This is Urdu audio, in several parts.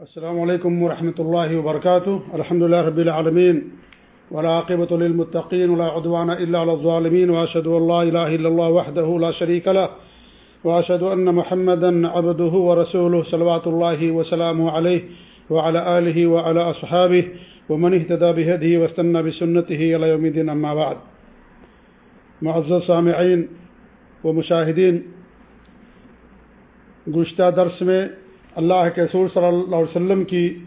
السلام علیکم ورحمۃ اللہ وبرکاتہ۔ الحمد لله رب العالمين ولاقبۃ للمتقين ولا عدوان الا على الظالمين واشهد ان لا اله الا الله وحده لا شريك له واشهد ان محمدا عبده ورسوله صلوات الله وسلامه عليه وعلى اله وعلى اصحابه ومن اهتدى بهديه واستنى بسنته الى يوم الدين اما بعد۔ معزز سامعین و مشاہدین، گزشتہ درس میں اللہ کے سور صلی اللہ علیہ وسلم کی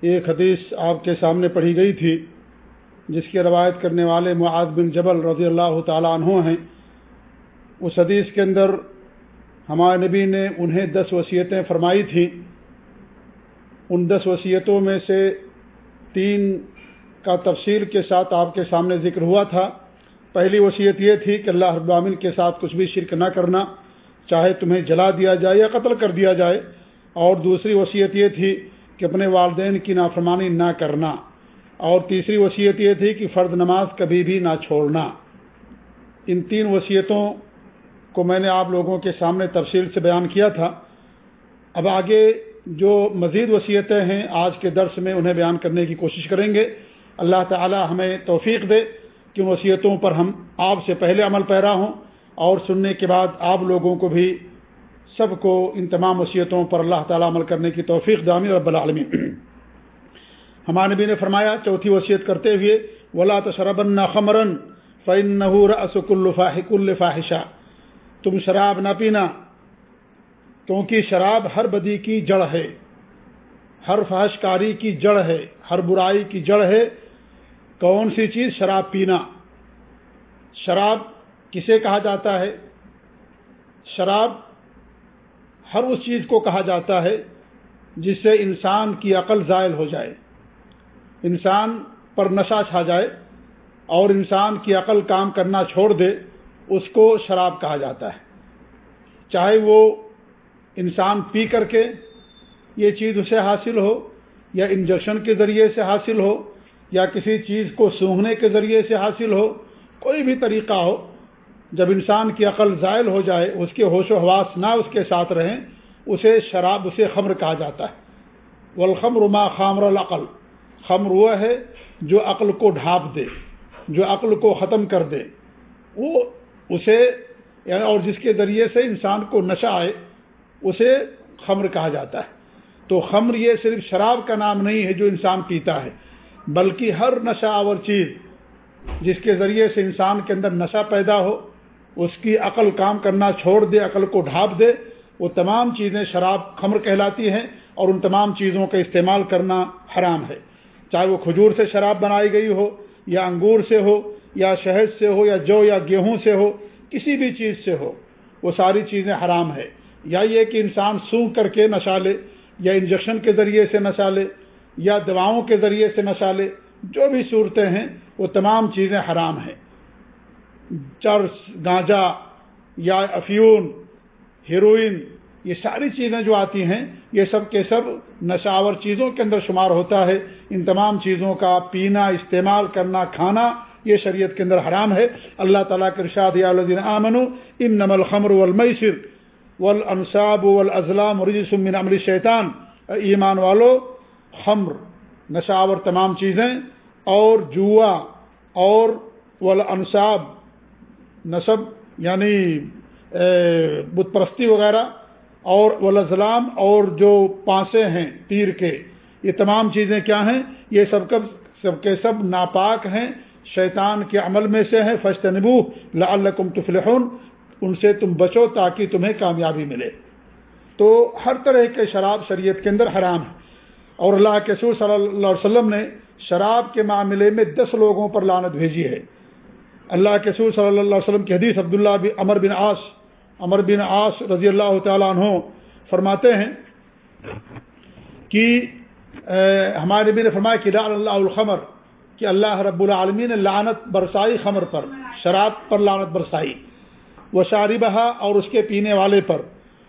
ایک حدیث آپ کے سامنے پڑھی گئی تھی، جس کی روایت کرنے والے معاذ بن جبل رضی اللہ تعالیٰ عنہ ہیں۔ اس حدیث کے اندر ہمارے نبی نے انہیں دس وصیتیں فرمائی تھیں۔ ان دس وصیتوں میں سے تین کا تفصیل کے ساتھ آپ کے سامنے ذکر ہوا تھا۔ پہلی وصیت یہ تھی کہ اللہ ابامن کے ساتھ کچھ بھی شرک نہ کرنا، چاہے تمہیں جلا دیا جائے یا قتل کر دیا جائے۔ اور دوسری وصیت یہ تھی کہ اپنے والدین کی نافرمانی نہ کرنا اور تیسری وصیت یہ تھی کہ فرد نماز کبھی بھی نہ چھوڑنا۔ ان تین وصیتوں کو میں نے آپ لوگوں کے سامنے تفصیل سے بیان کیا تھا۔ اب آگے جو مزید وصیتیں ہیں آج کے درس میں انہیں بیان کرنے کی کوشش کریں گے۔ اللہ تعالی ہمیں توفیق دے کہ وصیتوں پر ہم آپ سے پہلے عمل پیرا ہوں اور سننے کے بعد آپ لوگوں کو بھی سب کو ان تمام وصیتوں پر اللہ تعالیٰ عمل کرنے کی توفیق دامی رب العالمین۔ ہمارے نبی نے فرمایا، چوتھی وصیت کرتے ہوئے، ولا تشربن خمرن فن رسک الفاحق الفاحشہ تم شراب نہ پینا، کیونکہ شراب ہر بدی کی جڑ ہے، ہر فحش کاری کی جڑ ہے، ہر برائی کی جڑ ہے۔ کون سی چیز شراب پینا؟ شراب کسے کہا جاتا ہے؟ شراب ہر اس چیز کو کہا جاتا ہے جس سے انسان کی عقل زائل ہو جائے۔ انسان پر نشہ چھا جائے اور انسان کی عقل کام کرنا چھوڑ دے، اس کو شراب کہا جاتا ہے۔ چاہے وہ انسان پی کر کے یہ چیز اسے حاصل ہو، یا انجیکشن کے ذریعے سے حاصل ہو، یا کسی چیز کو سونگھنے کے ذریعے سے حاصل ہو، کوئی بھی طریقہ ہو جب انسان کی عقل زائل ہو جائے، اس کے ہوش و حواس نہ اس کے ساتھ رہیں، اسے شراب، اسے خمر کہا جاتا ہے۔ والخمر ما خامر العقل۔ خمر وہ ہے جو عقل کو ڈھانپ دے، جو عقل کو ختم کر دے۔ وہ اسے یعنی اور جس کے ذریعے سے انسان کو نشہ آئے، اسے خمر کہا جاتا ہے۔ تو خمر یہ صرف شراب کا نام نہیں ہے جو انسان پیتا ہے، بلکہ ہر نشہ آور چیز جس کے ذریعے سے انسان کے اندر نشہ پیدا ہو اس کی عقل کام کرنا چھوڑ دے، عقل کو ڈھانپ دے، وہ تمام چیزیں شراب خمر کہلاتی ہیں اور ان تمام چیزوں کا استعمال کرنا حرام ہے۔ چاہے وہ کھجور سے شراب بنائی گئی ہو، یا انگور سے ہو، یا شہد سے ہو، یا جو، یا گیہوں سے ہو، کسی بھی چیز سے ہو، وہ ساری چیزیں حرام ہے یا یہ کہ انسان سونگ کر کے نشا لے، یا انجیکشن کے ذریعے سے نشا لے، یا دواؤں کے ذریعے سے نشا لے، جو بھی صورتیں ہیں، وہ تمام چیزیں حرام ہیں۔ چرس گانجا یا افیون، ہیروئن، یہ ساری چیزیں جو آتی ہیں، یہ سب کے سب نشاور چیزوں کے اندر شمار ہوتا ہے۔ ان تمام چیزوں کا پینا، استعمال کرنا، کھانا، یہ شریعت کے اندر حرام ہے۔ اللہ تعالیٰ کے ارشاد الدین آمن ان نمل خمر والمیسر والانصاب والازلام رجس من عمل شیطان ایمان والو، خمر، نشاور تمام چیزیں، اور جوا، اور والانصاب نصب یعنی بت پرستی وغیرہ، اور ولزلام اور جو پانسے ہیں تیر کے، یہ تمام چیزیں کیا ہیں؟ یہ سب کب، سب کے سب ناپاک ہیں، شیطان کے عمل میں سے ہیں فشت نبو لعلکم تفلحون، ان سے تم بچو تاکہ تمہیں کامیابی ملے۔ تو ہر طرح کے شراب شریعت کے اندر حرام ہے۔ اور اللہ کے سور صلی اللہ علیہ وسلم نے شراب کے معاملے میں دس لوگوں پر لانت بھیجی ہے۔ اللہ کے سور صلی اللہ علیہ وسلم کی حدیث عبداللہ بن امر بن آس امر بن آس رضی اللہ تعالیٰ عنہ فرماتے ہیں کہ ہمارے نبی نے فرمایا کہ اللہ الخمر، کہ اللہ رب العالمین نے لانت برسائی خمر پر، شراب پر لانت برسائی۔ وہ شاربہ اور اس کے پینے والے پر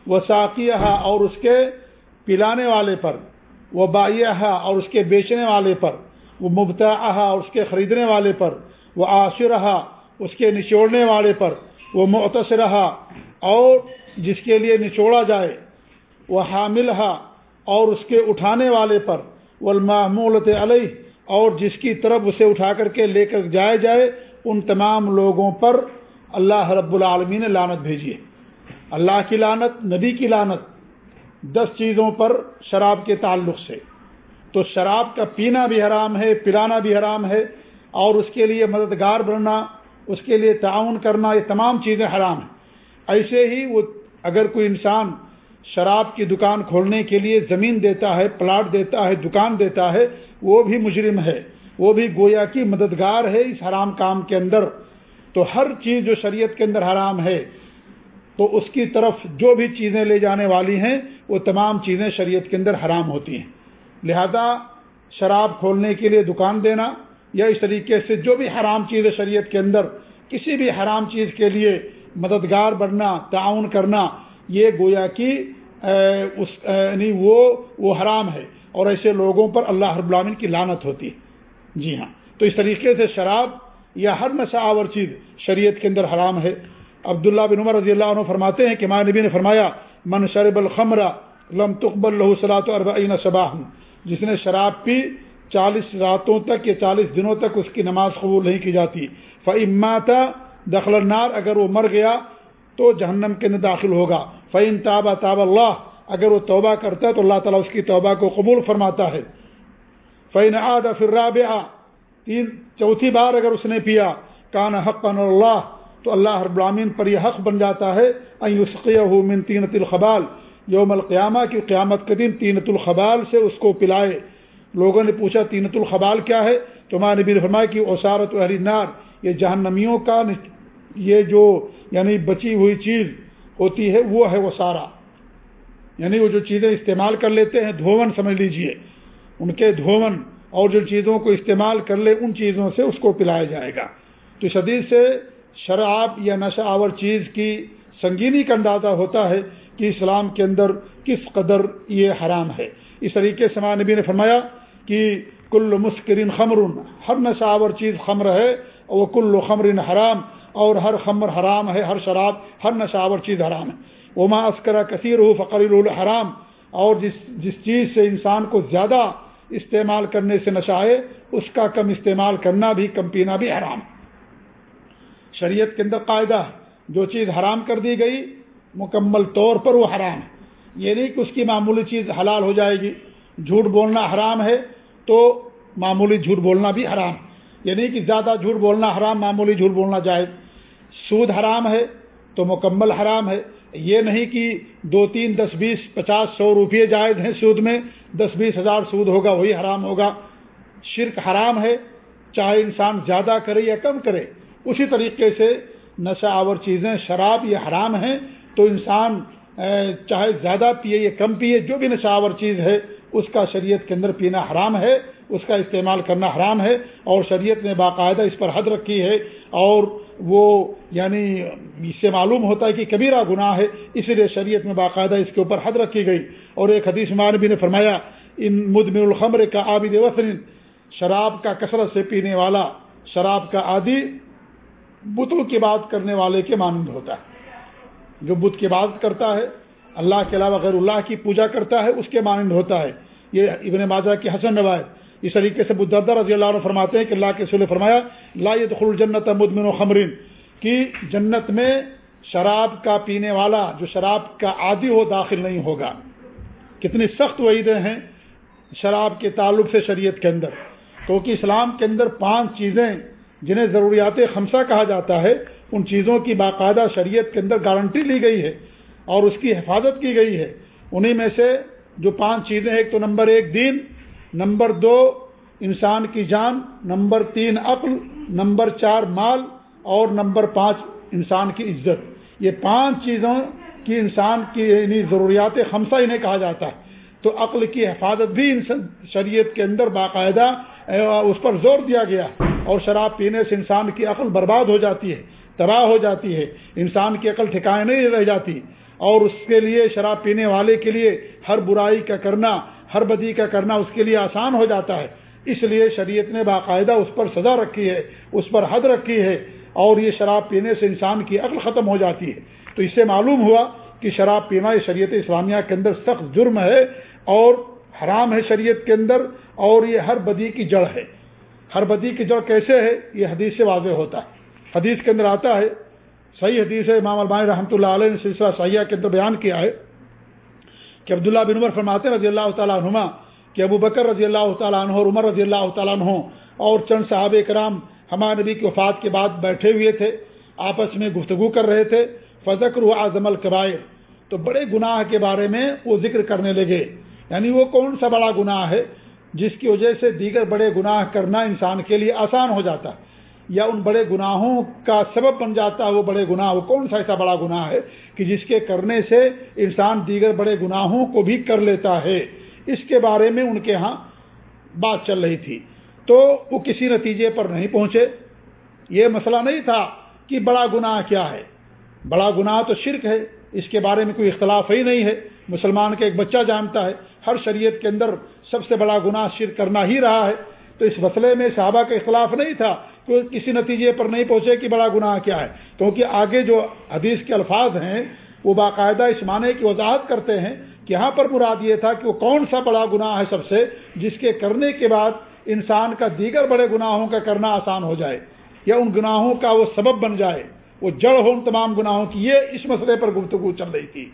وہ ساقیہ اور اس کے پلانے والے پر وہ بائیہ اور اس کے بیچنے والے پر وہ مبتا اور اس کے خریدنے والے پر وہ آش رہا اس کے نچوڑنے والے پر وہ معتصر رہا اور جس کے لیے نچوڑا جائے وہ حامل ہا اور اس کے اٹھانے والے پر والمحمولت علیہ، اور جس کی طرف اسے اٹھا کر کے لے کر جائے جائے، ان تمام لوگوں پر اللہ رب العالمین نے لانت بھیجی ہے۔ اللہ کی لانت نبی کی لانت دس چیزوں پر شراب کے تعلق سے۔ تو شراب کا پینا بھی حرام ہے، پلانا بھی حرام ہے اور اس کے لیے مددگار بننا، اس کے لیے تعاون کرنا، یہ تمام چیزیں حرام ہیں۔ ایسے ہی وہ اگر کوئی انسان شراب کی دکان کھولنے کے لیے زمین دیتا ہے، پلاٹ دیتا ہے، دکان دیتا ہے، وہ بھی مجرم ہے۔ وہ بھی گویا کی مددگار ہے اس حرام کام کے اندر۔ تو ہر چیز جو شریعت کے اندر حرام ہے، تو اس کی طرف جو بھی چیزیں لے جانے والی ہیں، وہ تمام چیزیں شریعت کے اندر حرام ہوتی ہیں۔ لہذا شراب کھولنے کے لیے دکان دینا یا اس طریقے سے جو بھی حرام چیز ہے شریعت کے اندر، کسی بھی حرام چیز کے لیے مددگار بننا، تعاون کرنا، یہ گویا کی اس یعنی وہ وہ حرام ہے۔ اور ایسے لوگوں پر اللہ رب العالمین کی لانت ہوتی ہے۔ جی ہاں۔ تو اس طریقے سے شراب یا ہر نشہ آور چیز شریعت کے اندر حرام ہے۔ عبداللہ بن عمر رضی اللہ عنہ فرماتے ہیں کہ ماں نبی نے فرمایا، من شرب الخمر لم تقبل لہو صلاۃ اربعین صباح جس نے شراب پی چالیس راتوں تک یا چالیس دنوں تک اس کی نماز قبول نہیں کی جاتی۔ فعماتا دخل النار، اگر وہ مر گیا تو جہنم کے اندر داخل ہوگا۔ فعین تابہ تاب اللہ اگر وہ توبہ کرتا ہے تو اللہ تعالیٰ اس کی توبہ کو قبول فرماتا ہے۔ فعین آد فراب تین، چوتھی بار اگر اس نے پیا، کان حق اللہ تو اللہ رب العامین پر یہ حق بن جاتا ہے من تینت الخبال۔ یوم القیامہ کی قیامت کے دن تینت الخبال سے اس کو پلائے۔ لوگوں نے پوچھا، تینت الخبال کیا ہے؟ تو ماں نبی فرمایا کہ اوسارت اہری نار یہ جہنمیوں کا یہ جو یعنی بچی ہوئی چیز ہوتی ہے، وہ ہے وہ سارا یعنی وہ جو چیزیں استعمال کر لیتے ہیں دھون سمجھ لیجیے۔ ان کے دھون اور جو چیزوں کو استعمال کر لے، ان چیزوں سے اس کو پلایا جائے گا۔ تو شدید سے شراب یا نشہ آور چیز کی سنگینی کا اندازہ ہوتا ہے کہ اسلام کے اندر کس قدر یہ حرام ہے۔ اس طریقے سے ماں نبی نے فرمایا کہ کل مسکرین خمر ہر نشہ آور چیز خمر ہے اور وہ کل خمرن حرام اور ہر خمر حرام ہے، ہر شراب ہر نشہ آور چیز حرام ہے۔ وہ ماں کثیر ہو فقر الحرام، اور جس جس چیز سے انسان کو زیادہ استعمال کرنے سے نشہ آئے، اس کا کم استعمال کرنا بھی، کم پینا بھی حرام شریعت کے اندر قاعدہ جو چیز حرام کر دی گئی، مکمل طور پر وہ حرام ہے۔ یہ نہیں کہ اس کی معمولی چیز حلال ہو جائے گی، جھوٹ بولنا حرام ہے تو معمولی جھوٹ بولنا بھی حرام یہ نہیں کہ زیادہ جھوٹ بولنا حرام، معمولی جھوٹ بولنا جائز۔ سود حرام ہے تو مکمل حرام ہے۔ یہ نہیں کہ دو تین، دس، بیس، پچاس، سو روپئے جائز ہیں سود میں، دس، بیس ہزار سود ہوگا، وہی حرام ہوگا۔ شرک حرام ہے، چاہے انسان زیادہ کرے یا کم کرے۔ اسی طریقے سے نشہ آور چیزیں، شراب یہ حرام ہیں۔ تو انسان چاہے زیادہ پیے یا کم پیے، جو بھی نشہ آور چیز ہے اس کا شریعت کے اندر پینا حرام ہے، اس کا استعمال کرنا حرام ہے، اور شریعت نے باقاعدہ اس پر حد رکھی ہے، اور وہ یعنی اس سے معلوم ہوتا ہے کہ کبیرہ گناہ ہے اس لیے شریعت میں باقاعدہ اس کے اوپر حد رکھی گئی۔ اور ایک حدیث مانبی نے فرمایا، ان مدمن الخمر کا عابد وسن شراب کا کثرت سے پینے والا، شراب کا عادی بتوں کی بات کرنے والے کے مانند ہوتا ہے۔ جو بت کی بات کرتا ہے، اللہ کے علاوہ غیر اللہ کی پوجا کرتا ہے، اس کے مانند ہوتا ہے۔ یہ ابن ماجہ کی حسن روایت۔ اس طریقے سے بدردہ رضی اللہ عنہ فرماتے ہیں کہ اللہ کے سل فرمایا، لا يدخل جنت مدمن و خمرین۔ کی جنت میں شراب کا پینے والا، جو شراب کا عادی ہو داخل نہیں ہوگا۔ کتنی سخت وعیدیں ہیں شراب کے تعلق سے شریعت کے اندر۔ کیونکہ اسلام کے اندر پانچ چیزیں جنہیں ضروریات خمسہ کہا جاتا ہے، ان چیزوں کی باقاعدہ شریعت کے اندر گارنٹی لی گئی ہے اور اس کی حفاظت کی گئی ہے۔ انہی میں سے جو پانچ چیزیں ایک تو نمبر ایک دین، نمبر دو انسان کی جان، نمبر تین عقل، نمبر چار مال، اور نمبر پانچ انسان کی عزت۔ یہ پانچ چیزوں کی انسان کی یعنی ضروریات خمسہ انہیں کہا جاتا ہے۔ تو عقل کی حفاظت بھی شریعت کے اندر باقاعدہ اس پر زور دیا گیا۔ اور شراب پینے سے انسان کی عقل برباد ہو جاتی ہے، تباہ ہو جاتی ہے۔ انسان کی عقل ٹھکائے نہیں رہ جاتی۔ اور اس کے لیے شراب پینے والے کے لیے ہر برائی کا کرنا، ہر بدی کا کرنا اس کے لیے آسان ہو جاتا ہے۔ اس لیے شریعت نے باقاعدہ اس پر سزا رکھی ہے، اس پر حد رکھی ہے اور یہ شراب پینے سے انسان کی عقل ختم ہو جاتی ہے۔ تو اس سے معلوم ہوا کہ شراب پینا یہ شریعت اسلامیہ کے اندر سخت جرم ہے اور حرام ہے شریعت کے اندر اور یہ ہر بدی کی جڑ ہے۔ ہر بدی کی جڑ کیسے ہے؟ یہ حدیث سے واضح ہوتا ہے۔ حدیث کے اندر آتا ہے صحیح حدیث ہے، امام البانی رحمۃ اللہ علیہ نے سلسلہ سیاح کے اندر بیان کیا ہے کہ عبداللہ بن عمر فرماتے رضی اللہ تعالیٰ عنہ کہ ابو بکر رضی اللہ تعالیٰ عنہ اور عمر رضی اللہ تعالیٰ عنہ اور چند صحاب کرام ہمارے نبی کی وفات کے بعد بیٹھے ہوئے تھے، آپس میں گفتگو کر رہے تھے۔ فضکر و اعظم القبائر تو بڑے گناہ کے بارے میں وہ ذکر کرنے لگے۔ یعنی وہ کون سا بڑا گناہ ہے جس کی وجہ سے دیگر بڑے گناہ کرنا انسان کے لیے آسان ہو جاتا ہے۔ یا ان بڑے گناہوں کا سبب بن جاتا ہے وہ بڑے گناہ، وہ کون سا ایسا بڑا گناہ ہے کہ جس کے کرنے سے انسان دیگر بڑے گناہوں کو بھی کر لیتا ہے؟ اس کے بارے میں ان کے ہاں بات چل رہی تھی۔ تو وہ کسی نتیجے پر نہیں پہنچے۔ یہ مسئلہ نہیں تھا کہ بڑا گناہ کیا ہے۔ بڑا گناہ تو شرک ہے، اس کے بارے میں کوئی اختلاف ہی نہیں ہے۔ مسلمان کا ایک بچہ جانتا ہے، ہر شریعت کے اندر سب سے بڑا گناہ شرک کرنا ہی رہا ہے۔ تو اس مسئلے میں صحابہ کا اختلاف نہیں تھا۔ کوئی کسی نتیجے پر نہیں پہنچے کہ بڑا گناہ کیا ہے۔ کیونکہ آگے جو حدیث کے الفاظ ہیں، وہ باقاعدہ اس معنی کی وضاحت کرتے ہیں کہ یہاں پر مراد یہ تھا کہ وہ کون سا بڑا گناہ ہے سب سے، جس کے کرنے کے بعد انسان کا دیگر بڑے گناہوں کا کرنا آسان ہو جائے یا ان گناہوں کا وہ سبب بن جائے۔ وہ جڑ ہو ان تمام گناہوں کی، یہ اس مسئلے پر گفتگو چل رہی تھی۔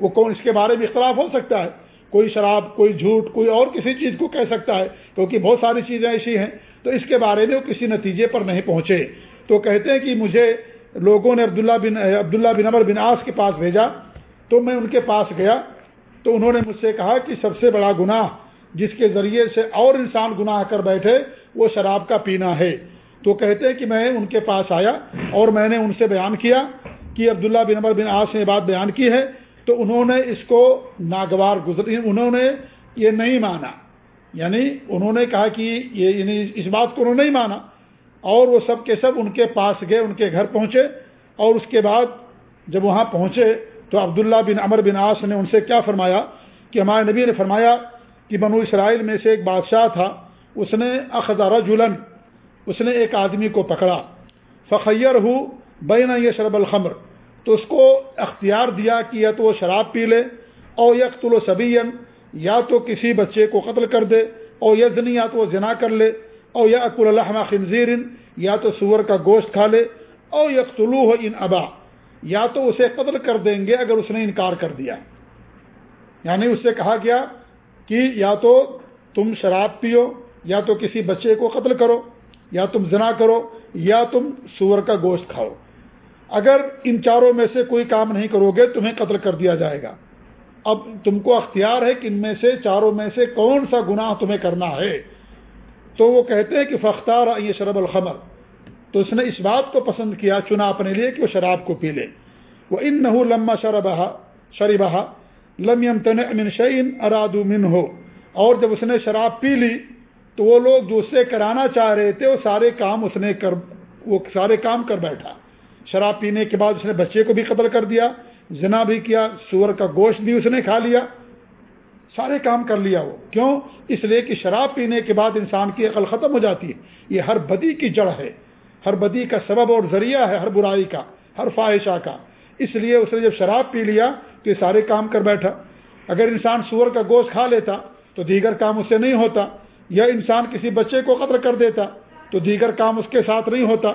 وہ کون اس کے بارے میں اختلاف ہو سکتا ہے؟ کوئی شراب، کوئی جھوٹ، کوئی اور کسی چیز کو کہہ سکتا ہے، کیونکہ بہت ساری چیزیں ایسی ہیں، تو اس کے بارے میں وہ کسی نتیجے پر نہیں پہنچے۔ تو کہتے ہیں کہ مجھے لوگوں نے عبداللہ بن عبداللہ بن امر بن آس کے پاس بھیجا، تو میں ان کے پاس گیا۔ تو انہوں نے مجھ سے کہا کہ سب سے بڑا گناہ جس کے ذریعے سے اور انسان گناہ کر بیٹھے، وہ شراب کا پینا ہے۔ تو کہتے ہیں کہ میں ان کے پاس آیا اور میں نے ان سے بیان کیا کہ عبداللہ بن عمر بن آس نے بات بیان کی ہے تو انہوں نے اس کو ناگوار گزر یعنی انہوں نے یہ نہیں مانا۔ یعنی انہوں نے کہا کہ یہ یعنی اس بات کو انہوں نے نہیں مانا۔ اور وہ سب کے سب ان کے پاس گئے، ان کے گھر پہنچے۔ اور اس کے بعد جب وہاں پہنچے تو عبداللہ بن عمر بن آس نے ان سے کیا فرمایا کہ ہمارے نبی نے فرمایا کہ بنو اسرائیل میں سے ایک بادشاہ تھا، اس نے اخذارہ جلن اس نے ایک آدمی کو پکڑا۔ فخیر ہو بین یہ شرب الخمر۔ تو اس کو اختیار دیا کہ یا تو وہ شراب پی لے اور یکل و صبین یا تو کسی بچے کو قتل کر دے اور یزنی، یا تو وہ جنا کر لے اور یا اکل الحمہ خنزیر، یا تو سور کا گوشت کھا لے اور یکلو ہو ان ابا، یا تو اسے قتل کر دیں گے اگر اس نے انکار کر دیا۔ یعنی اس سے کہا گیا کہ یا تو تم شراب پیو، یا تو کسی بچے کو قتل کرو، یا تم زنا کرو، یا تم سور کا گوشت کھاؤ۔ اگر ان چاروں میں سے کوئی کام نہیں کرو گے، تمہیں قتل کر دیا جائے گا۔ اب تم کو اختیار ہے کہ ان میں سے چاروں میں سے کون سا گناہ تمہیں کرنا ہے۔ تو وہ کہتے ہیں کہ فختار یہ شرب الخمر۔ تو اس نے اس بات کو پسند کیا، چنا اپنے لیے کہ وہ شراب کو پی لے۔ وہ ان نہ لما شربہ شریبہ لم یمتن امن شعین اراد من ہو اور جب اس نے شراب پی لی، تو وہ لوگ جو اس سے کرانا چاہ رہے تھے، وہ سارے کام اس نے کر وہ سارے کام کر بیٹھا۔ شراب پینے کے بعد اس نے بچے کو بھی قتل کر دیا، زنا بھی کیا، سور کا گوشت بھی اس نے کھا لیا، سارے کام کر لیا وہ۔ کیوں؟ اس لیے کہ شراب پینے کے بعد انسان کی عقل ختم ہو جاتی ہے۔ یہ ہر بدی کی جڑ ہے، ہر بدی کا سبب اور ذریعہ ہے، ہر برائی کا، ہر فواہشہ کا۔ اس لیے اس نے جب شراب پی لیا تو یہ سارے کام کر بیٹھا۔ اگر انسان سور کا گوشت کھا لیتا تو دیگر کام اس سے نہیں ہوتا، یا انسان کسی بچے کو قتل کر دیتا تو دیگر کام اس کے ساتھ نہیں ہوتا۔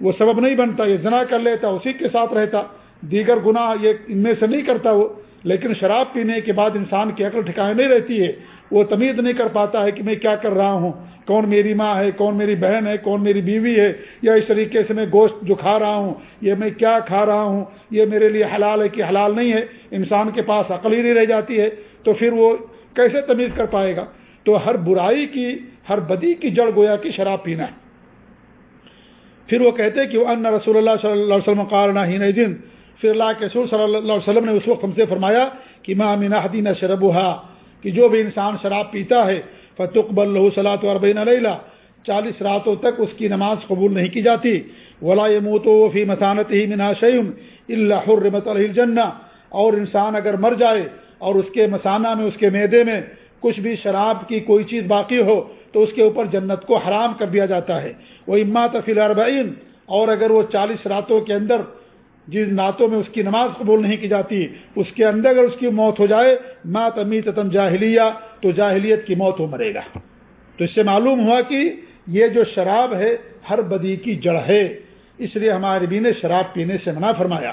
وہ سبب نہیں بنتا، یہ زنا کر لیتا، اسی کے ساتھ رہتا۔ دیگر گناہ یہ ان میں سے نہیں کرتا وہ۔ لیکن شراب پینے کے بعد انسان کی عقل ٹھکانے نہیں رہتی ہے۔ وہ تمیز نہیں کر پاتا ہے کہ میں کیا کر رہا ہوں۔ کون میری ماں ہے، کون میری بہن ہے، کون میری بیوی ہے۔ یا اس طریقے سے میں گوشت جو کھا رہا ہوں، یہ میں کیا کھا رہا ہوں؟ یہ میرے لیے حلال ہے کہ حلال نہیں ہے؟ انسان کے پاس عقل ہی نہیں رہ جاتی ہے۔ تو پھر وہ کیسے تمیز کر پائے گا؟ تو ہر برائی کی، ہر بدی کی جڑ گویا کی شراب پینا ہے۔ پھر وہ کہتے کہ وہ ان رسول اللہ صلی اللہ علیہ وسلم قارنا ہی نہیں دن، پھر اللہ کے سور صلی اللہ علیہ وسلم نے اس وقت ہم سے فرمایا کہ ماں امین حدین شربہ کہ جو بھی انسان شراب پیتا ہے، فتقبل اللہ صلاۃ عربین علیہ چالیس راتوں تک اس کی نماز قبول نہیں کی جاتی۔ ولا منہ تو فی مسانت ہی منا شعیم اللہ حرمت الجنہ۔ اور انسان اگر مر جائے اور اس کے مسانہ میں، اس کے میدے میں کچھ بھی شراب کی کوئی چیز باقی ہو تو اس کے اوپر جنت کو حرام کر دیا جاتا ہے۔ وہ اما تفیل اربعین اور اگر وہ چالیس راتوں کے اندر جن نعتوں میں اس کی نماز قبول نہیں کی جاتی، اس کے اندر اگر اس کی موت ہو جائے، مات امی تتم جاہلیہ، تو جاہلیت کی موت ہو مرے گا۔ تو اس سے معلوم ہوا کہ یہ جو شراب ہے، ہر بدی کی جڑ ہے۔ اس لیے ہمارے بھی نے شراب پینے سے منع فرمایا۔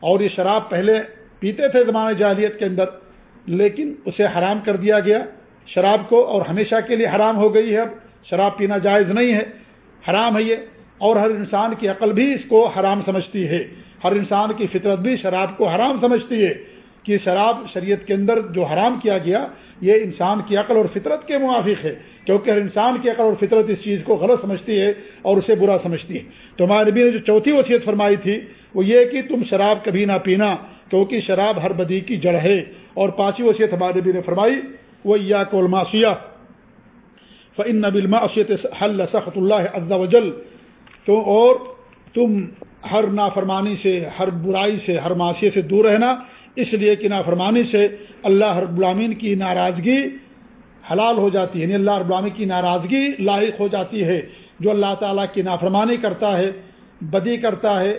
اور یہ شراب پہلے پیتے تھے زمانے جاہلیت کے اندر، لیکن اسے حرام کر دیا گیا۔ شراب کو اور ہمیشہ کے لیے حرام ہو گئی ہے اب، شراب پینا جائز نہیں ہے، حرام ہے یہ۔ اور ہر انسان کی عقل بھی اس کو حرام سمجھتی ہے۔ ہر انسان کی فطرت بھی شراب کو حرام سمجھتی ہے کہ شراب شریعت کے اندر جو حرام کیا گیا، یہ انسان کی عقل اور فطرت کے موافق ہے۔ کیونکہ ہر انسان کی عقل اور فطرت اس چیز کو غلط سمجھتی ہے اور اسے برا سمجھتی ہے۔ تو ہمارے نبی نے جو چوتھی وصیت فرمائی تھی، وہ یہ کہ تم شراب کبھی نہ پینا، کیونکہ شراب ہر بدی کی جڑ ہے۔ اور پانچویں وصیت ہمارے نبی نے فرمائی وہ یا کولماسیہ فن نبی الماشیت حل سخت اللہ وجل. تو اور تم ہر نافرمانی سے، ہر برائی سے، ہر معاشیے سے دور رہنا، اس لیے کہ نافرمانی سے اللہ رب العامین کی ناراضگی حلال ہو جاتی ہے یعنی اللہ رب العامین کی ناراضگی لاحق ہو جاتی ہے، جو اللہ تعالیٰ کی نافرمانی کرتا ہے، بدی کرتا ہے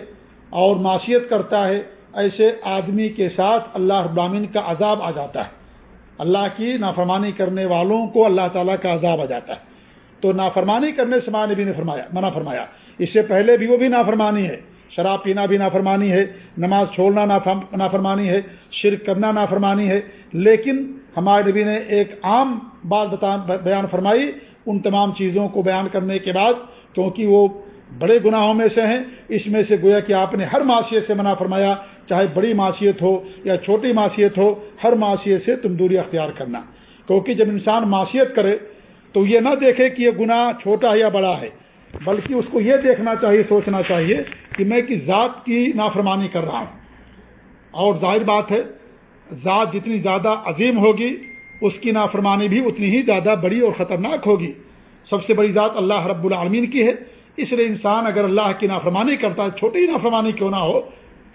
اور معاشیت کرتا ہے، ایسے آدمی کے ساتھ اللہ رب العامین کا عذاب آ جاتا ہے۔ اللہ کی نافرمانی کرنے والوں کو اللہ تعالیٰ کا عذاب آ جاتا ہے۔ تو نافرمانی کرنے سے ماں نبی نے فرمایا، منع فرمایا۔ اس سے پہلے بھی وہ بھی نافرمانی ہے۔ شراب پینا بھی نافرمانی ہے۔ نماز چھوڑنا نافرمانی ہے۔ شرک کرنا نافرمانی ہے۔ لیکن ہمارے نبی نے ایک عام بات بیان فرمائی ان تمام چیزوں کو بیان کرنے کے بعد، کیونکہ وہ بڑے گناہوں میں سے ہیں۔ اس میں سے گویا کہ آپ نے ہر معاشیت سے منع فرمایا۔ چاہے بڑی معاشیت ہو یا چھوٹی معاشیت ہو، ہر معاشیت سے تم دوری اختیار کرنا۔ کیونکہ جب انسان معاشیت کرے، تو یہ نہ دیکھے کہ یہ گناہ چھوٹا ہے یا بڑا ہے، بلکہ اس کو یہ دیکھنا چاہیے، سوچنا چاہیے کہ میں کس ذات کی نافرمانی کر رہا ہوں۔ اور ظاہر بات ہے، ذات جتنی زیادہ عظیم ہوگی، اس کی نافرمانی بھی اتنی ہی زیادہ بڑی اور خطرناک ہوگی۔ سب سے بڑی ذات اللہ رب العالمین کی ہے۔ اس لیے انسان اگر اللہ کی نافرمانی کرتا ہے، چھوٹی نافرمانی کیوں نہ ہو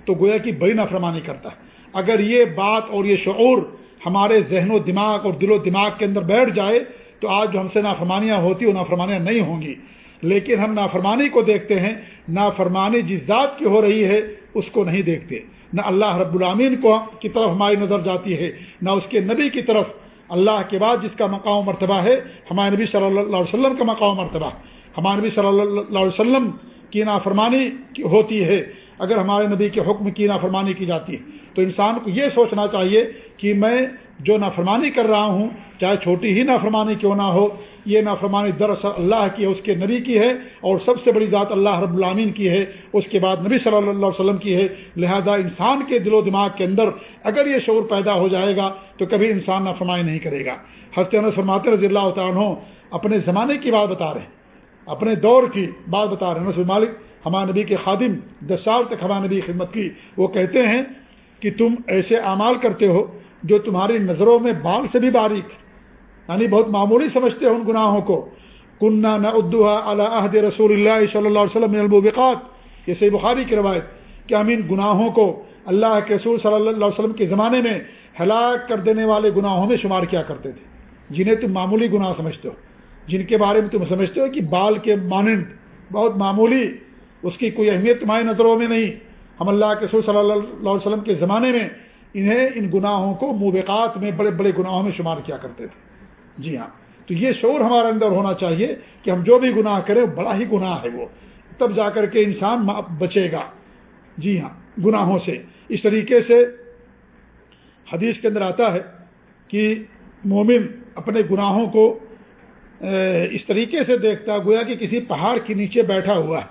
تو گویا کی بڑی نافرمانی کرتا ہے۔ اگر یہ بات اور یہ شعور ہمارے ذہن و دماغ اور دل و دماغ کے اندر بیٹھ جائے تو آج جو ہم سے نافرمانیاں ہوتی وہ نافرمانیاں نہیں ہوں گی۔ لیکن ہم نافرمانی کو دیکھتے ہیں، نافرمانی جس ذات کی ہو رہی ہے، اس کو نہیں دیکھتے۔ نہ اللہ رب العامین کو کی طرف ہماری نظر جاتی ہے، نہ اس کے نبی کی طرف۔ اللہ کے بعد جس کا مقام مرتبہ ہے، ہمارے نبی صلی اللہ علیہ وسلم کا مقام مرتبہ۔ ہمارے نبی صلی اللہ علیہ وسلم کی نافرمانی ہوتی ہے۔ اگر ہمارے نبی کے حکم کی نافرمانی کی جاتی ہے، تو انسان کو یہ سوچنا چاہیے کہ میں جو نافرمانی کر رہا ہوں، چاہے چھوٹی ہی نافرمانی کیوں نہ ہو، یہ نافرمانی دراصل اللہ کی ہے، اس کے نبی کی ہے اور سب سے بڑی ذات اللہ رب العامین کی ہے، اس کے بعد نبی صلی اللہ علیہ وسلم کی ہے۔ لہذا انسان کے دل و دماغ کے اندر اگر یہ شعور پیدا ہو جائے گا، تو کبھی انسان نافرمانی نہیں کرے گا۔ حسن فرماتے رضی اللہ تعالیٰ اپنے زمانے کی بات بتا رہے ہیں۔ اپنے دور کی بات بتا رہے ہیں۔ نصر مالک، ہمارے نبی کے خادم، دس سال تک ہمارے نبی کی خدمت کی۔ وہ کہتے ہیں کہ تم ایسے اعمال کرتے ہو جو تمہاری نظروں میں بال سے بھی باریک یعنی بہت معمولی سمجھتے ہو ان گناہوں کو۔ کنہ نہ عہد رسول اللہ صلی اللہ علیہ وسلم البوقات یہ سی بخاری کی روایت کہ ہم ان گناہوں کو اللہ کے رسول صلی اللہ علیہ وسلم کے زمانے میں ہلاک کر دینے والے گناہوں میں شمار کیا کرتے تھے، جنہیں تم معمولی گناہ سمجھتے ہو۔ جن کے بارے میں تم سمجھتے ہو کہ بال کے مانند بہت معمولی، اس کی کوئی اہمیت تمہاری نظروں میں نہیں۔ ہم اللہ کے رسول صلی اللہ علیہ وسلم کے زمانے میں انہیں ان گناہوں کو موبقات میں بڑے بڑے گناہوں میں شمار کیا کرتے تھے۔ جی ہاں۔ تو یہ شعور ہمارے اندر ہونا چاہیے کہ ہم جو بھی گناہ کریں بڑا ہی گناہ ہے وہ۔ تب جا کر کے انسان بچے گا۔ جی ہاں۔ گناہوں سے۔ اس طریقے سے حدیث کے اندر آتا ہے کہ مومن اپنے گناہوں کو اس طریقے سے دیکھتا گویا کہ کسی پہاڑ کے نیچے بیٹھا ہوا ہے